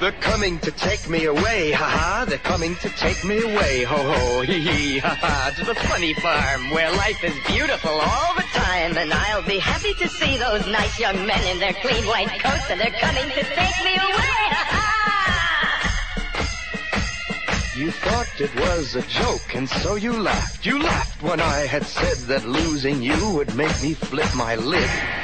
they're coming to take me away, ha-ha, they're coming to take me away, ho-ho, hee-hee, ha-ha, to the funny farm where life is beautiful all the time and I'll be happy to see those nice young men in their clean white coats and they're coming to take me away, ha-ha! You thought it was a joke and so you laughed. You laughed when I had said that losing you would make me flip my lid.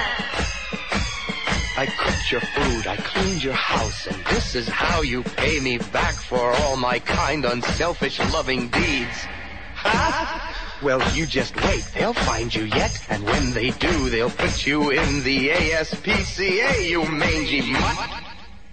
I cooked your food, I cleaned your house, and this is how you pay me back for all my kind, unselfish, loving deeds. Ha? Well, you just wait. They'll find you yet, and when they do, they'll put you in the ASPCA, you mangy mutt.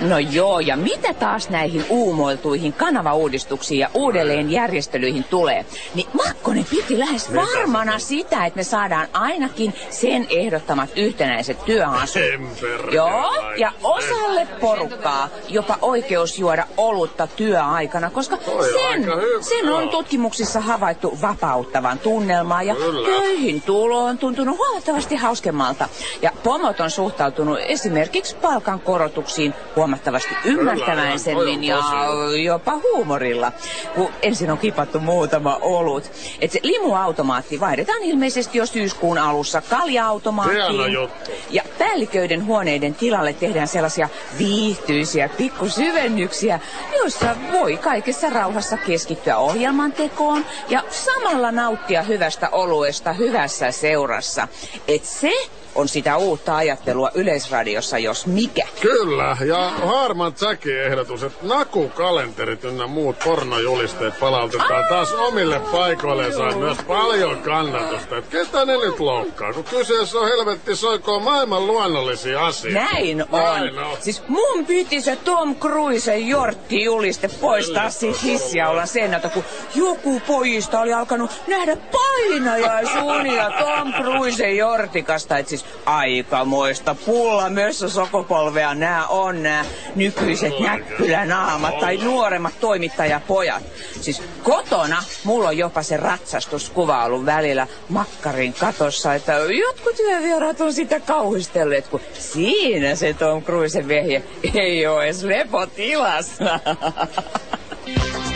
No joo, ja mitä taas näihin uumoiltuihin kanavauudistuksiin ja uudelleenjärjestelyihin tulee, niin Makkonen piti lähes varmana sitä, että me saadaan ainakin sen ehdottamat yhtenäiset työasut. Joo, ja osalle porukkaa jopa oikeus juoda olutta työaikana, koska sen, sen on tutkimuksissa havaittu vapauttavan tunnelmaa ja töihin tulo on tuntunut huomattavasti hauskemmalta. Ja pomot on suhtautunut esimerkiksi palkankorotuksiin huomattavasti ymmärtäväisemmin ja jopa huumorilla, kun ensin on kipattu muutama olut. Et se limuautomaatti vaihdetaan ilmeisesti jo syyskuun alussa kalja-automaattiin. Ja päälliköiden huoneiden tilalle tehdään sellaisia viihtyisiä pikkusyvennyksiä, joissa voi kaikessa rauhassa keskittyä ohjelman tekoon ja samalla nauttia hyvästä oluesta hyvässä seurassa. Et se on sitä uutta ajattelua Yleisradiossa, jos mikä. Kyllä, ja ehdotus, että nakukalenterit ynnä muut pornojulisteet palautetaan taas omille paikoilleen saa myös paljon kannatusta. Et ketä ne nyt loukkaa, kun kyseessä on helvetti soikoon maailman luonnollisia asioita. Näin on. Näin on. Siis mun piti se Tom Cruisen jortti-juliste poistaa siitä hissiaulan seinältä, kun joku pojista oli alkanut nähdä painajaisunilla Tom Cruisen jortikasta. Et siis Aikamoista pulla myös sokopolvea nämä on nämä nykyiset näppylänaamat tai nuoremmat toimittajapojat. Siis kotona mulla on jopa se ratsastuskuva ollut välillä makkarin katossa, että jotkut työvieraat on sitä kauhistelleet, kun siinä se Tom Cruisen vehje ei ole edes lepotilassa.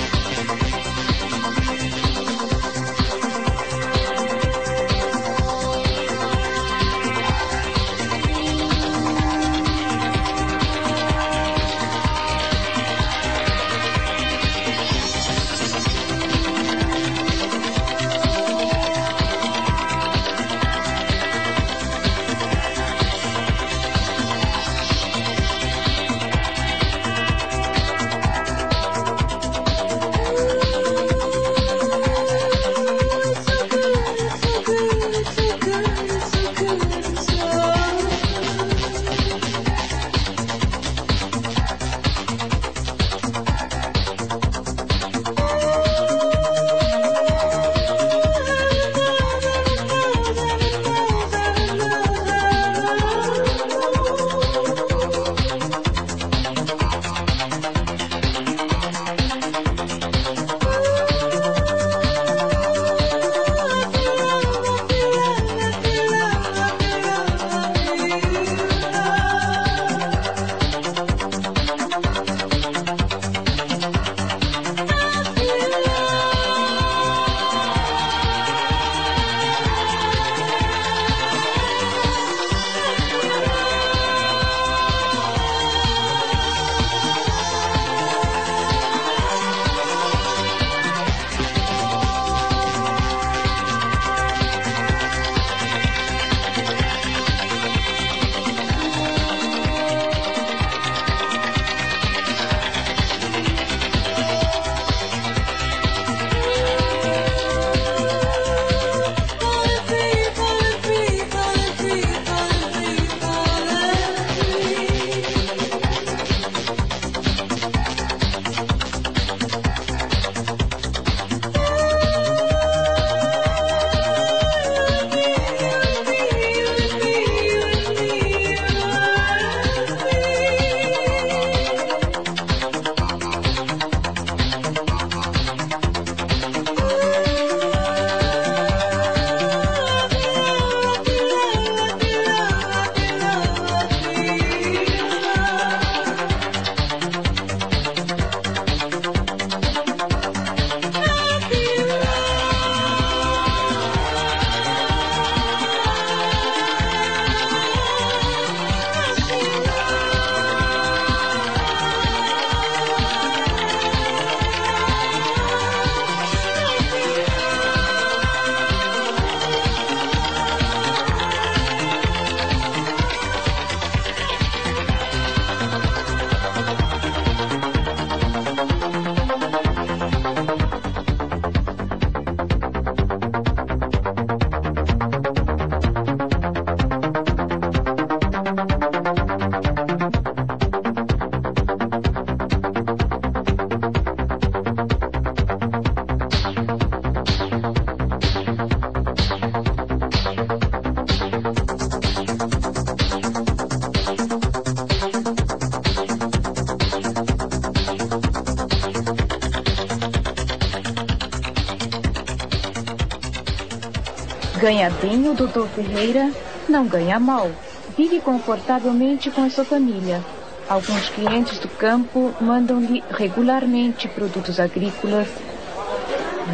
Ganha bem o doutor Ferreira, não ganha mal. Vive confortavelmente com a sua família. Alguns clientes do campo mandam-lhe regularmente produtos agrícolas,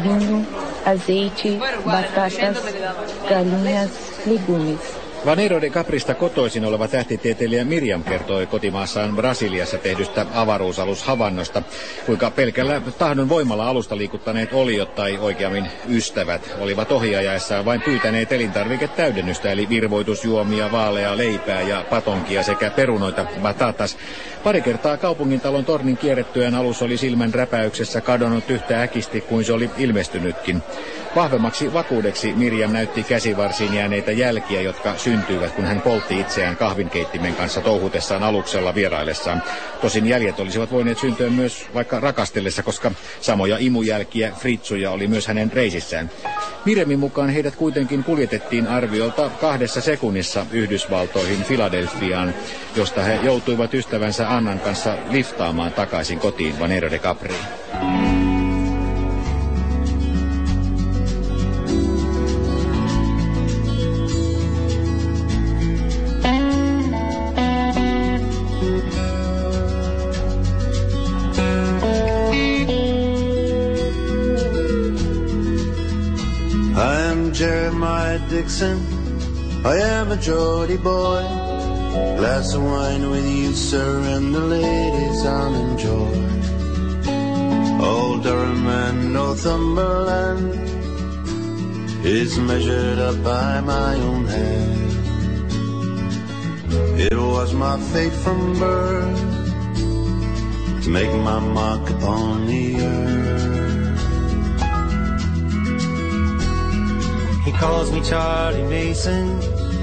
vinho, azeite, batatas, galinhas, legumes. Vanero de Caprista kotoisin oleva tähtitieteilijä Miriam kertoi kotimaassaan Brasiliassa tehdystä avaruusalushavannosta, kuinka pelkällä tahdon voimalla alusta liikuttaneet oliot tai oikeammin ystävät olivat ohiajaessaan vain pyytäneet elintarviketäydennystä eli virvoitusjuomia, vaaleaa leipää ja patonkia sekä perunoita batatas. Pari kertaa kaupungintalon tornin kierrettyään alus oli silmän räpäyksessä kadonnut yhtä äkisti kuin se oli ilmestynytkin. Vahvemmaksi vakuudeksi Mirjam näytti käsivarsiin jääneitä jälkiä, jotka syntyivät, kun hän poltti itseään kahvinkeittimen kanssa touhutessaan aluksella vieraillessaan. Tosin jäljet olisivat voineet syntyä myös vaikka rakastellessa, koska samoja imujälkiä fritsuja oli myös hänen reisissään. Miremin mukaan heidät kuitenkin kuljetettiin arviolta kahdessa sekunnissa Yhdysvaltoihin Filadelfiaan, josta he joutuivat ystävänsä Annan kanssa liftaamaan takaisin kotiin Vanero de Capriin. Geordie boy. Glass of wine with you, sir, and the ladies I'll enjoy. Old Durham and Northumberland is measured up by my own hand. It was my fate from birth to make my mark upon the earth. He calls me Charlie Mason,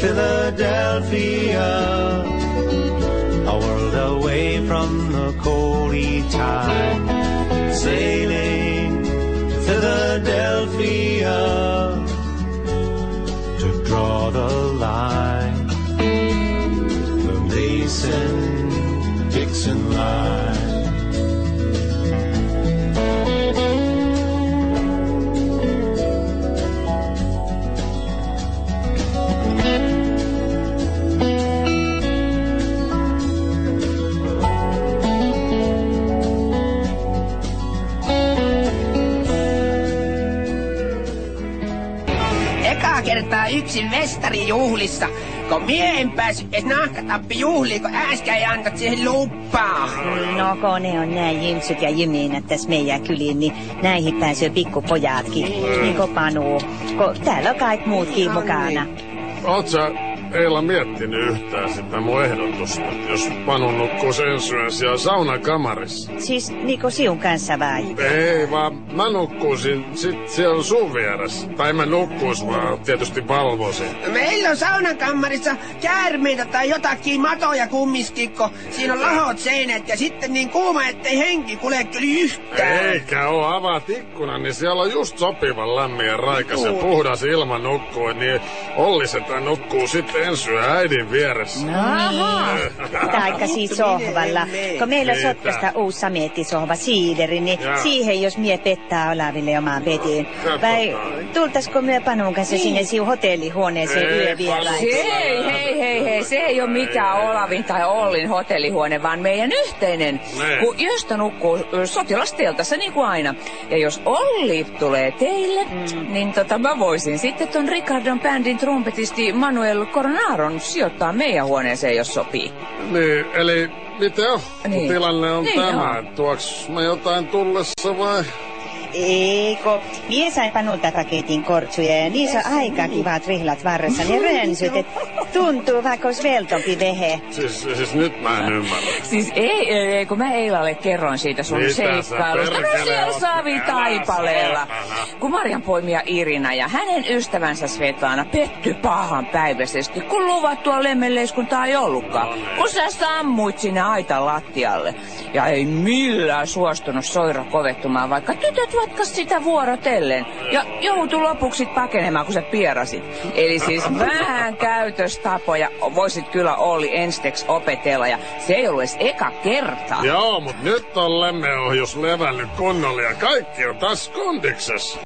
Philadelphia, a world away from the coldy tide. Sailing to Philadelphia to draw the line, the Mason Dixon line. Kertaa yksin mestarijuhlissa, kun mie en päässyt edes nahkatappi juhliin, kun äsken ei anta siihen lupaa. No kun ne on näin jymsyt ja jymiinät tässä meidän kyliin, niin näihin pääsee pikkupojatkin. Niin kuin Panu. Kun täällä on kaikki muutkin mukana. Oot sä Eila miettinyt yhtään sitä mun ehdotusta, jos Panu nukkuu sen syön siellä saunakamarissa? Siis Niko Siun kanssa vai? Ei vaan mä nukkuisin sit siellä sun vieressä. Tai mä nukkuis vaan tietysti valvoisin. Meillä on saunakammarissa käärmeitä tai jotakin matoja kummiskin, kun siinä on lahot seinät ja sitten niin kuuma, ettei henki kulje kyllä yhtään. Eikä oo avaat ikkunan, niin siellä on just sopivan lämmin ja raikas ja puhdas ilma nukkuu, niin Olli setä nukkuu sitten ensi yö äidin vieressä. Aha. Taikka siis sohvalla. Kun meillä on. Sotkasta uusi sameettisohva siideri, niin Jaa. siihen jos mie pettää Olaville omaan bedin. Vai tultaisiko myö Panun kanssa sinne siun hotellihuoneeseen Ei, yövieraiksi? Hei, hei, hei, hei, se ei ole mikään Olavin tai Ollin hotellihuone, vaan meidän yhteinen. Ne. Kun Jöstä nukkuu sotilasteltassa niin kuin aina. Ja jos Olli tulee teille, mm. niin tota mä voisin sitten ton Ricardon bändin trumpetisti Manuel Coronaron sijoittaa meidän huoneeseen, jos sopii. Niin, eli mitä? Niin. Tilanne on Niin tämä. Tuoks mä jotain tullessa vai? Eikö? Mie sain Panulta paketin kortsuja ja niissä on aika kivat rihlat varressa. Ne rönsyt, et tuntuu vaikka olisi veltompi vehe. Siis, siis nyt mä en ymmärrä. Siis ei, ei, ei, kun mä Eilalle kerroin siitä sun Mitä seikkailusta. No siellä? Savi Taipaleella. Kun Marjan poimia Irina ja hänen ystävänsä Svetlana petty pahan päiväisesti, kun luvattua lemmenleiskuntaa ei ollutkaan. Kun sä sammuit sinne aitan lattialle. Ja ei millään suostunut Soira kovettumaan, vaikka tytöt vatkas sitä vuorotellen. Ja joutui lopuksi pakenemaan, kun sä pierasit. Eli siis vähän käytöstapoja voisit kyllä Olli ensteks opetella. Ja se ei ollut edes eka kerta. Joo, mut nyt on lemmeohjus levännyt kunnolla ja kaikki on taas kondiksessa.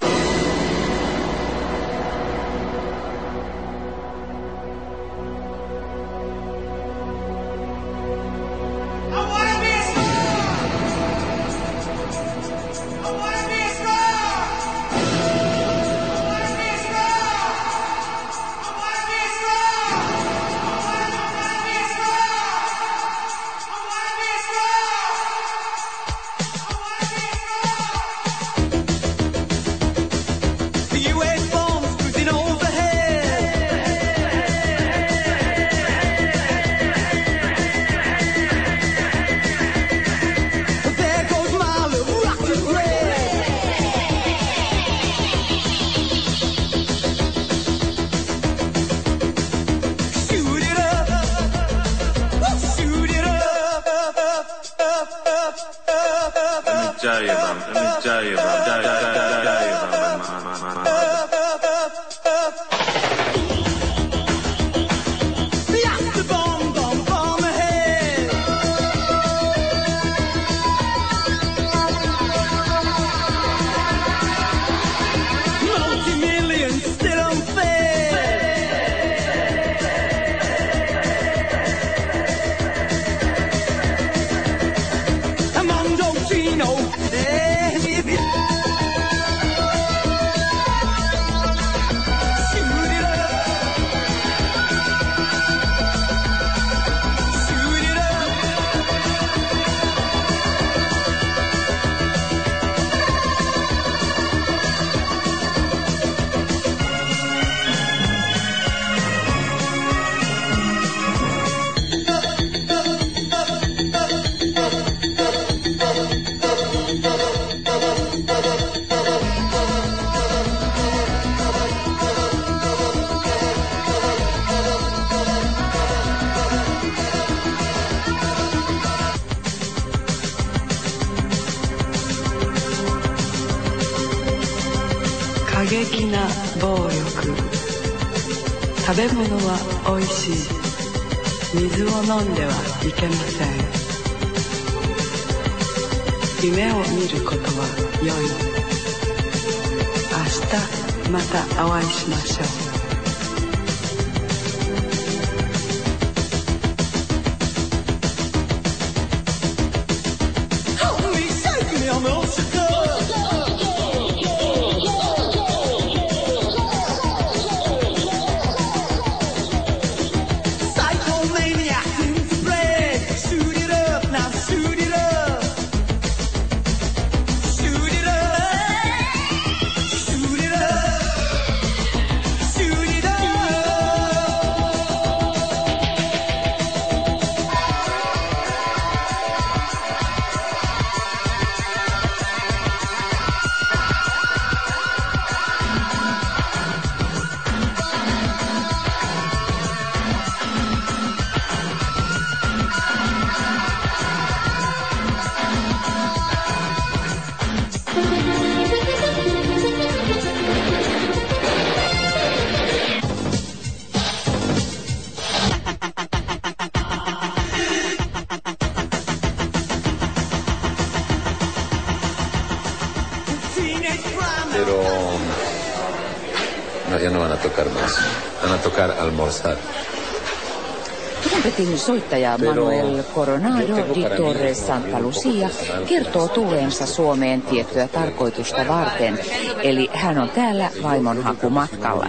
けません」「夢を見ることは良い」「明日またお会いしましょう」Pero no, ya no van a tocar más. Van a tocar almorzar. Trumpetin soittaja Manuel Coronado di Torres Santa Lucia kertoo tulleensa Suomeen tiettyä tarkoitusta varten, eli hän on täällä vaimonhakumatkalla.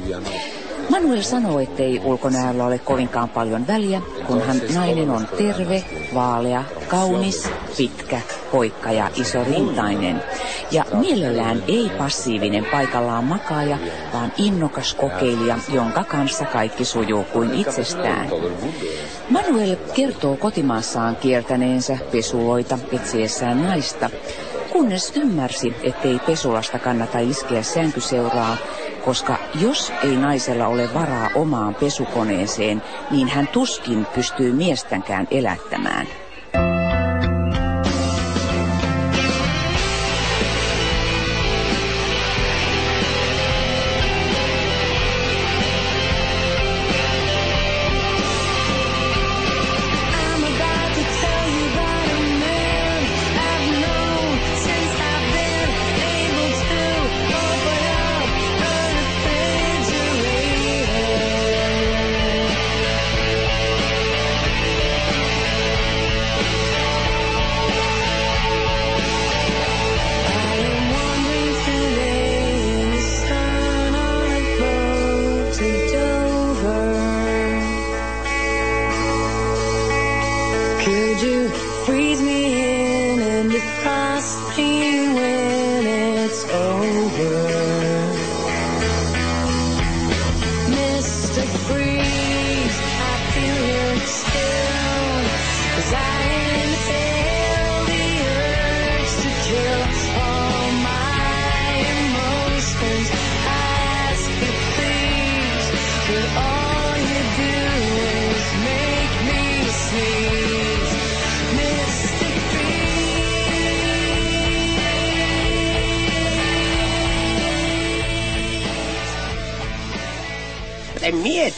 Manuel sanoo, ettei ulkonäöllä ole kovinkaan paljon väliä, kunhan nainen on terve, vaalea, kaunis, pitkä, poikka ja isorintainen. Ja mielellään ei passiivinen paikallaan makaaja, vaan innokas kokeilija, jonka kanssa kaikki sujuu kuin itsestään. Manuel kertoo kotimaassaan kiertäneensä pesuloita etsiessään naista, kunnes ymmärsi, ettei pesulasta kannata iskeä sänkyseuraa, koska jos ei naisella ole varaa omaan pesukoneeseen, niin hän tuskin pystyy miestänkään elättämään.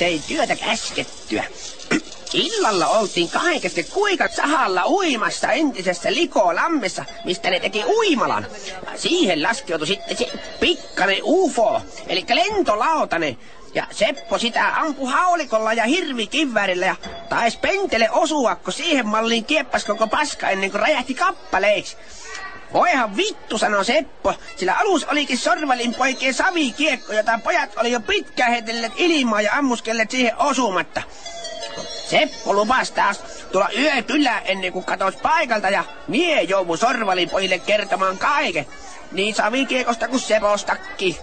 Mie tein työtä käskettyä. Illalla oltiin kesken kuikat sahalla uimassa entisessä likolammessa, mistä ne teki uimalan. Siihen laskeutui sitten se pikkainen UFO, eli lentolautanen. Ja Seppo sitä ampu haulikolla ja hirvikivärillä ja taisi pentele osua, kun siihen malliin kieppas koko paska ennen kuin räjähti kappaleiksi. Voihan vittu, sanoi Seppo, sillä alus olikin Sorvalin poikien savikiekko, jota pojat oli jo pitkään heitelleet ilmaan ja ammuskelleet siihen osumatta. Seppo lupasi taas tulla yökylään ennen kuin katos paikalta ja mie joumu Sorvalin pojille kertomaan kaiken. Niin savikiekosta kuin Sepostakin.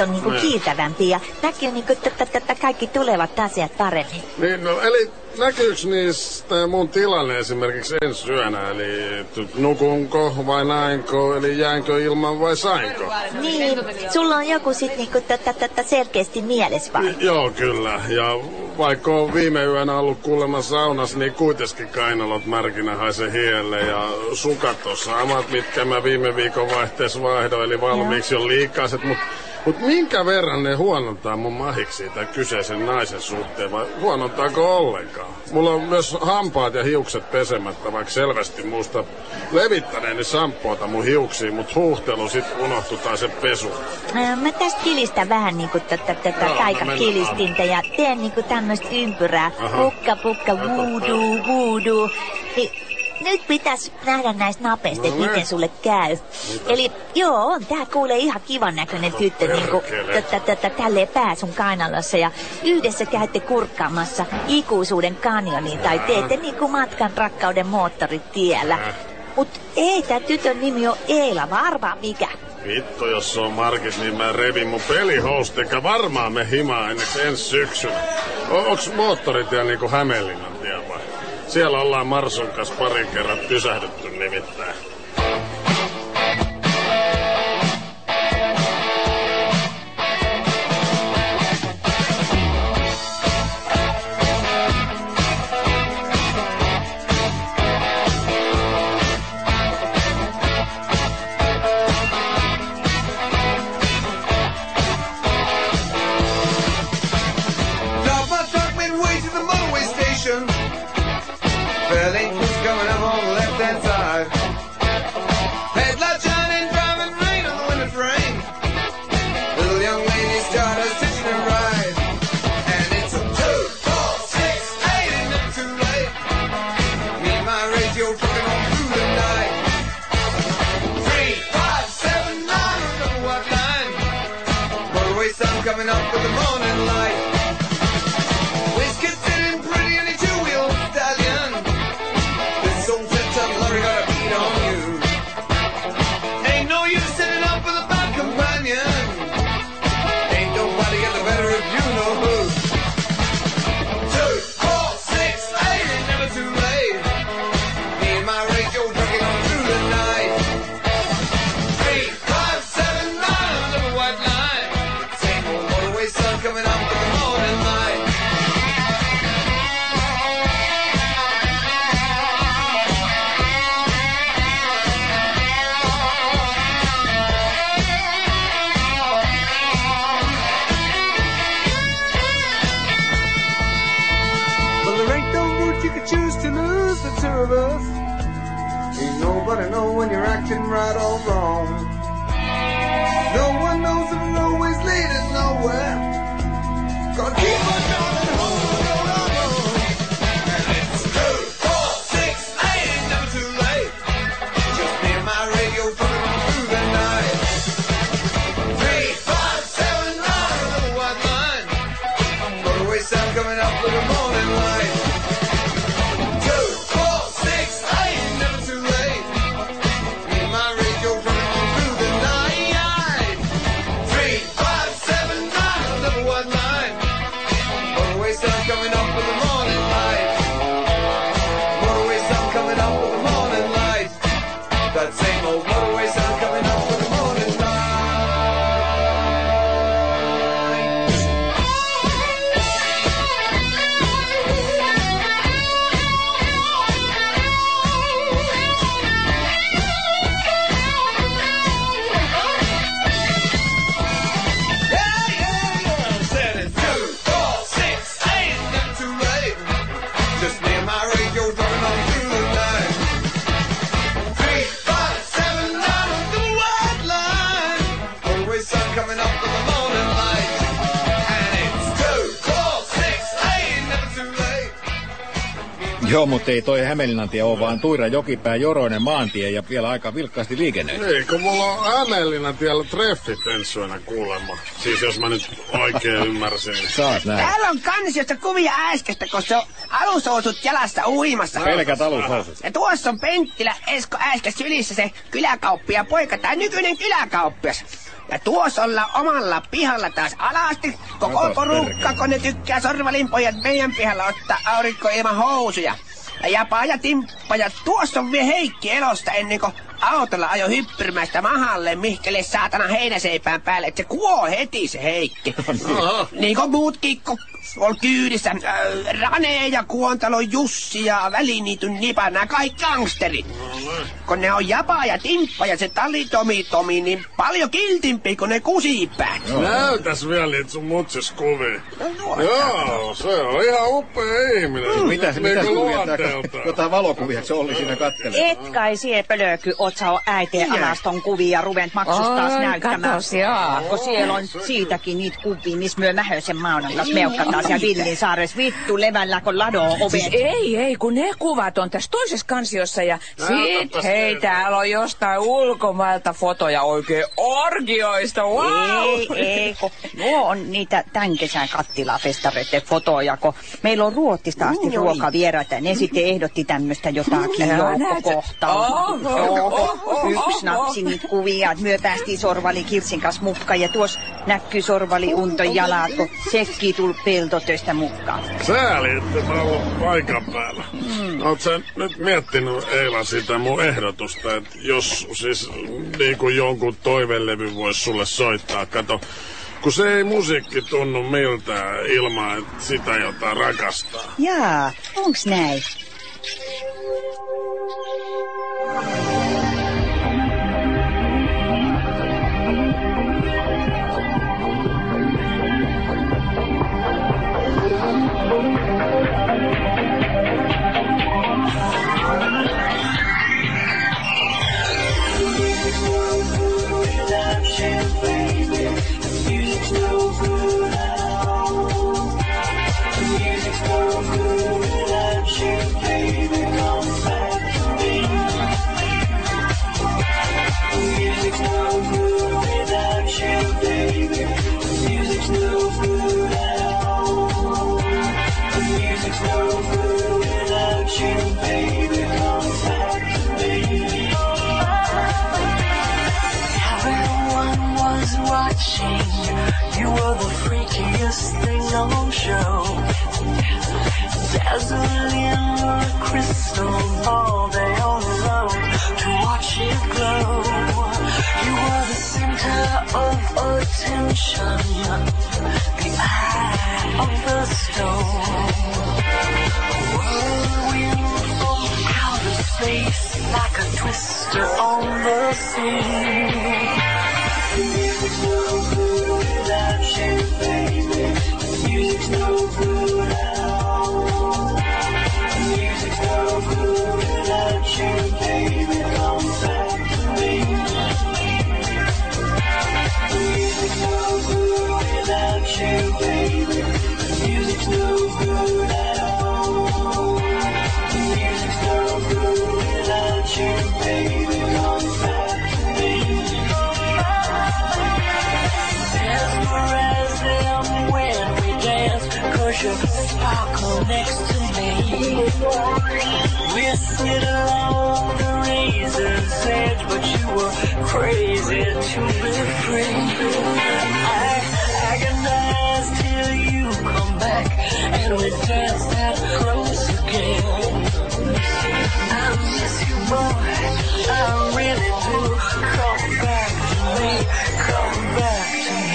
Pit on niinku Niin. kiiltävämpi ja näkyy niinku, että kaikki tulevat asiat paremmin. Niin, no, eli näkyykö niistä mun tilanne esimerkiksi ensi yönä, eli nukunko vai näinkö, eli jäänkö ilman vai sainko? Niin, sulla on joku sit niinku t- t- t- t- selkeästi mieles vai? Joo, kyllä. Ja vaikka on viime yönä ollut kuulemma saunassa, niin kuitenkin kainalot märkinä haise hielle ja sukat on samat, mitkä mä viime viikon vaihteessa vaihdoin, eli valmiiksi on liikaiset, mutta mut minkä verran ne huonontaa mun mahiksi tai kyseisen naisen suhteen, vai huonontaako ollenkaan? Mulla on myös hampaat ja hiukset pesemättä, vaikka selvästi muusta levittäneeni samppuota mun hiuksiin, mutta huuhtelu sit unohtui tai se pesu. Ää, Mä tästä kilistän vähän niinku tätä tätä Joo, taikakilistintä ja teen niinku tämmöstä ympyrää. Pukka, pukka, voodoo, voodoo. Niin, nyt pitäis nähdä näistä napeista, että No miten niin. sulle käy. Eli joo, on tää kuulee ihan kivan näköinen tyttö niinku tä- tä- tälleen pää sun kainalossa ja yhdessä käytte kurkkaamassa ikuisuuden kanioniin tai teette niinku matkan rakkauden moottoritiellä. Mut ei tää tytön nimi on Eila, arvaa mikä. Vittu, jos se on Markit, niin mä revin mun pelihousut, eikä varmaan me himaa ennen ensi syksynä. Onks moottoritie niinku Hämeenlinnan tie vai? Siellä ollaan Marsun kanssa parin kerran pysähdytty nimittäin. Joo, mutta ei toi Hämeenlinnantie ole, vaan Tuira Jokipää Joroinen maantie ja vielä aika vilkkaasti liikennöity. Ei, kun mulla on Hämeenlinnan tiellä treffit ensi yönä kuulemma. Siis jos mä nyt oikein ymmärsin. Saas näin. Täällä on kansiosta kuvia äskestä, kun se on alushousut jalassa uimassa. Pelkät alushousut. Ja tuossa on Penttilä Esko äsken sylissä se kyläkauppia poika, tai nykyinen kyläkauppias. Ja tuossa ollaan omalla pihalla taas alasti. Koko porukka, kun ne tykkää sorvalin pojat meidän pihalla ottaa aurinko ilman housuja. Ja Japa ja Timppa ja tuossa on vielä Heikki elosta ennen kuin autolla ajo hyppyrimästä mahalle Mihkelle saatana heinäseipään päälle, että se kuo heti se Heikki. niin kuin muutkin, kun on kyydissä äh, Rane ja Kuontalo Jussi ja Väliniityn Nipa, nämä kaikki gangsterit. Kun ne on Japa ja Timppa ja se Tali Tomi Tomi, niin paljon kiltimpi kuin ne kusipäät. Näytäs vielä niitä sun mutsis kuvia. Joo, se on ihan upea ihminen. Mm. Mitä, Niinku mitä kuvia, jotain valokuvia, se oli siinä kattelee. Et kai sie pölöky, oot sä äiteen alaston kuvia ruvent maksustaa Ai, näyttämään. katos, joo. Kun siellä on siitäkin niitä kuvia, missä myö Mähösen Maunan kanssa meukkataan siellä Villin saaressa vittu levällä, kun lado on ovet. Siis ei, ei, kun ne kuvat on tässä toisessa kansiossa ja sit hei, täällä on jostain ulkomailta fotoja oikein orgioista, wow! Ei, ei, kun nuo on niitä tämän kesän kattilafestareiden fotoja, kun meillä on Ruotsista asti ruokavieraita ja ne sitten ehdotti tämmöistä jotakin joukkokohtaa. Oh, oh, Joo, oh, oh, Yksi napsi niitä kuvia, että myö päästiin Sorvali Kirsin kanssa mukaan ja tuossa näkyy Sorvali Unton jalat, kun sekki tuli peltotöistä mukaan. Sääli, että mä oon paikan päällä. Mm. Oot sä nyt miettinyt Eila sitä mun ehdotusta, että jos siis niin kuin jonkun toivelevy voisi sulle soittaa, kato, kun se ei musiikki tunnu miltään ilman, että sitä jota rakastaa. Jaa, onks näin? sing. Sit along the razor's edge, but you were crazy to be free. I agonize till you come back, and we dance that close again. I miss you, boy. I really do. Come back to me. Come back to me.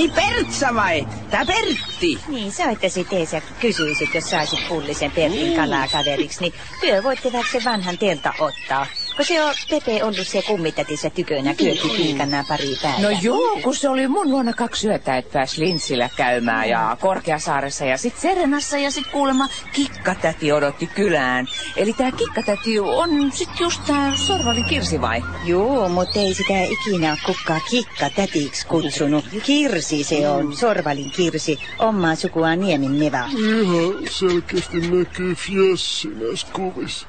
Niin Pertsa vai? Tää Pertti. Niin, soittaisit ees ja kysyisit, jos saisit pullisen Pertin kalaa kaveriksi, niin työ voitte se vanhan teiltä ottaa. Kun se on Pepe ollut se kummitätissä tykönä kyökkipiikana pari päivää. No joo, kun se oli mun luona kaksi yötä, että pääs Lintsillä käymään ja Korkeasaaressa ja sit Serenassa ja sit kuulemma Kikkatäti odotti kylään. Eli tää Kikkatäti on sit just tää Sorvalin Kirsi vai? Joo, mutta ei sitä ikinä kukaan kikka tätiksi kutsunut. Kirsi se on, Sorvalin Kirsi, omaa sukua Niemin neva. Ihan selkeästi näkyy fjessi näissä kuvissa.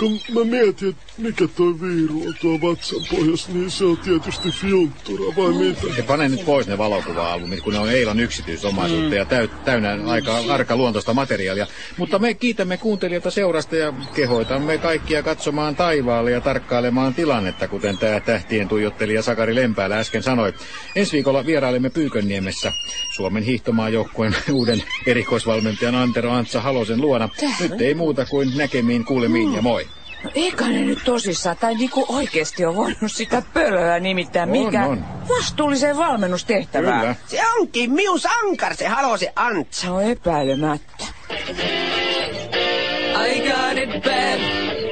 Kun mä mietin, että mikä toi viiru on tuo vatsan pohjassa, niin se on tietysti fiunttura vai mitä? Ja pane nyt pois ne valokuva-albumit, kun ne on Eilan yksityisomaisuutta Mm. ja täy, täynnä aika arka luontoista materiaalia. Mutta me kiitämme kuuntelijoita seurasta ja kehoitamme kaikkia katsomaan taivaalle ja tarkkailemaan tilannetta, kuten tämä tähtien tuijottelija Sakari Lempäälä äsken sanoi. Ensi viikolla vierailemme Pyykönniemessä Suomen hiihtomaajoukkueen uuden erikoisvalmentajan Antero Antsa Halosen luona. Nyt ei muuta kuin näkemiin, kuulemiin ja moi. No eikä ne nyt tosissaan, tai niinku oikeesti on voinut sitä pölöä nimittäin On, mikä on. vastuulliseen valmennustehtävään. Kyllä. Se onkin miu sankar se halose Antsa. No epäilemättä. I got it bad.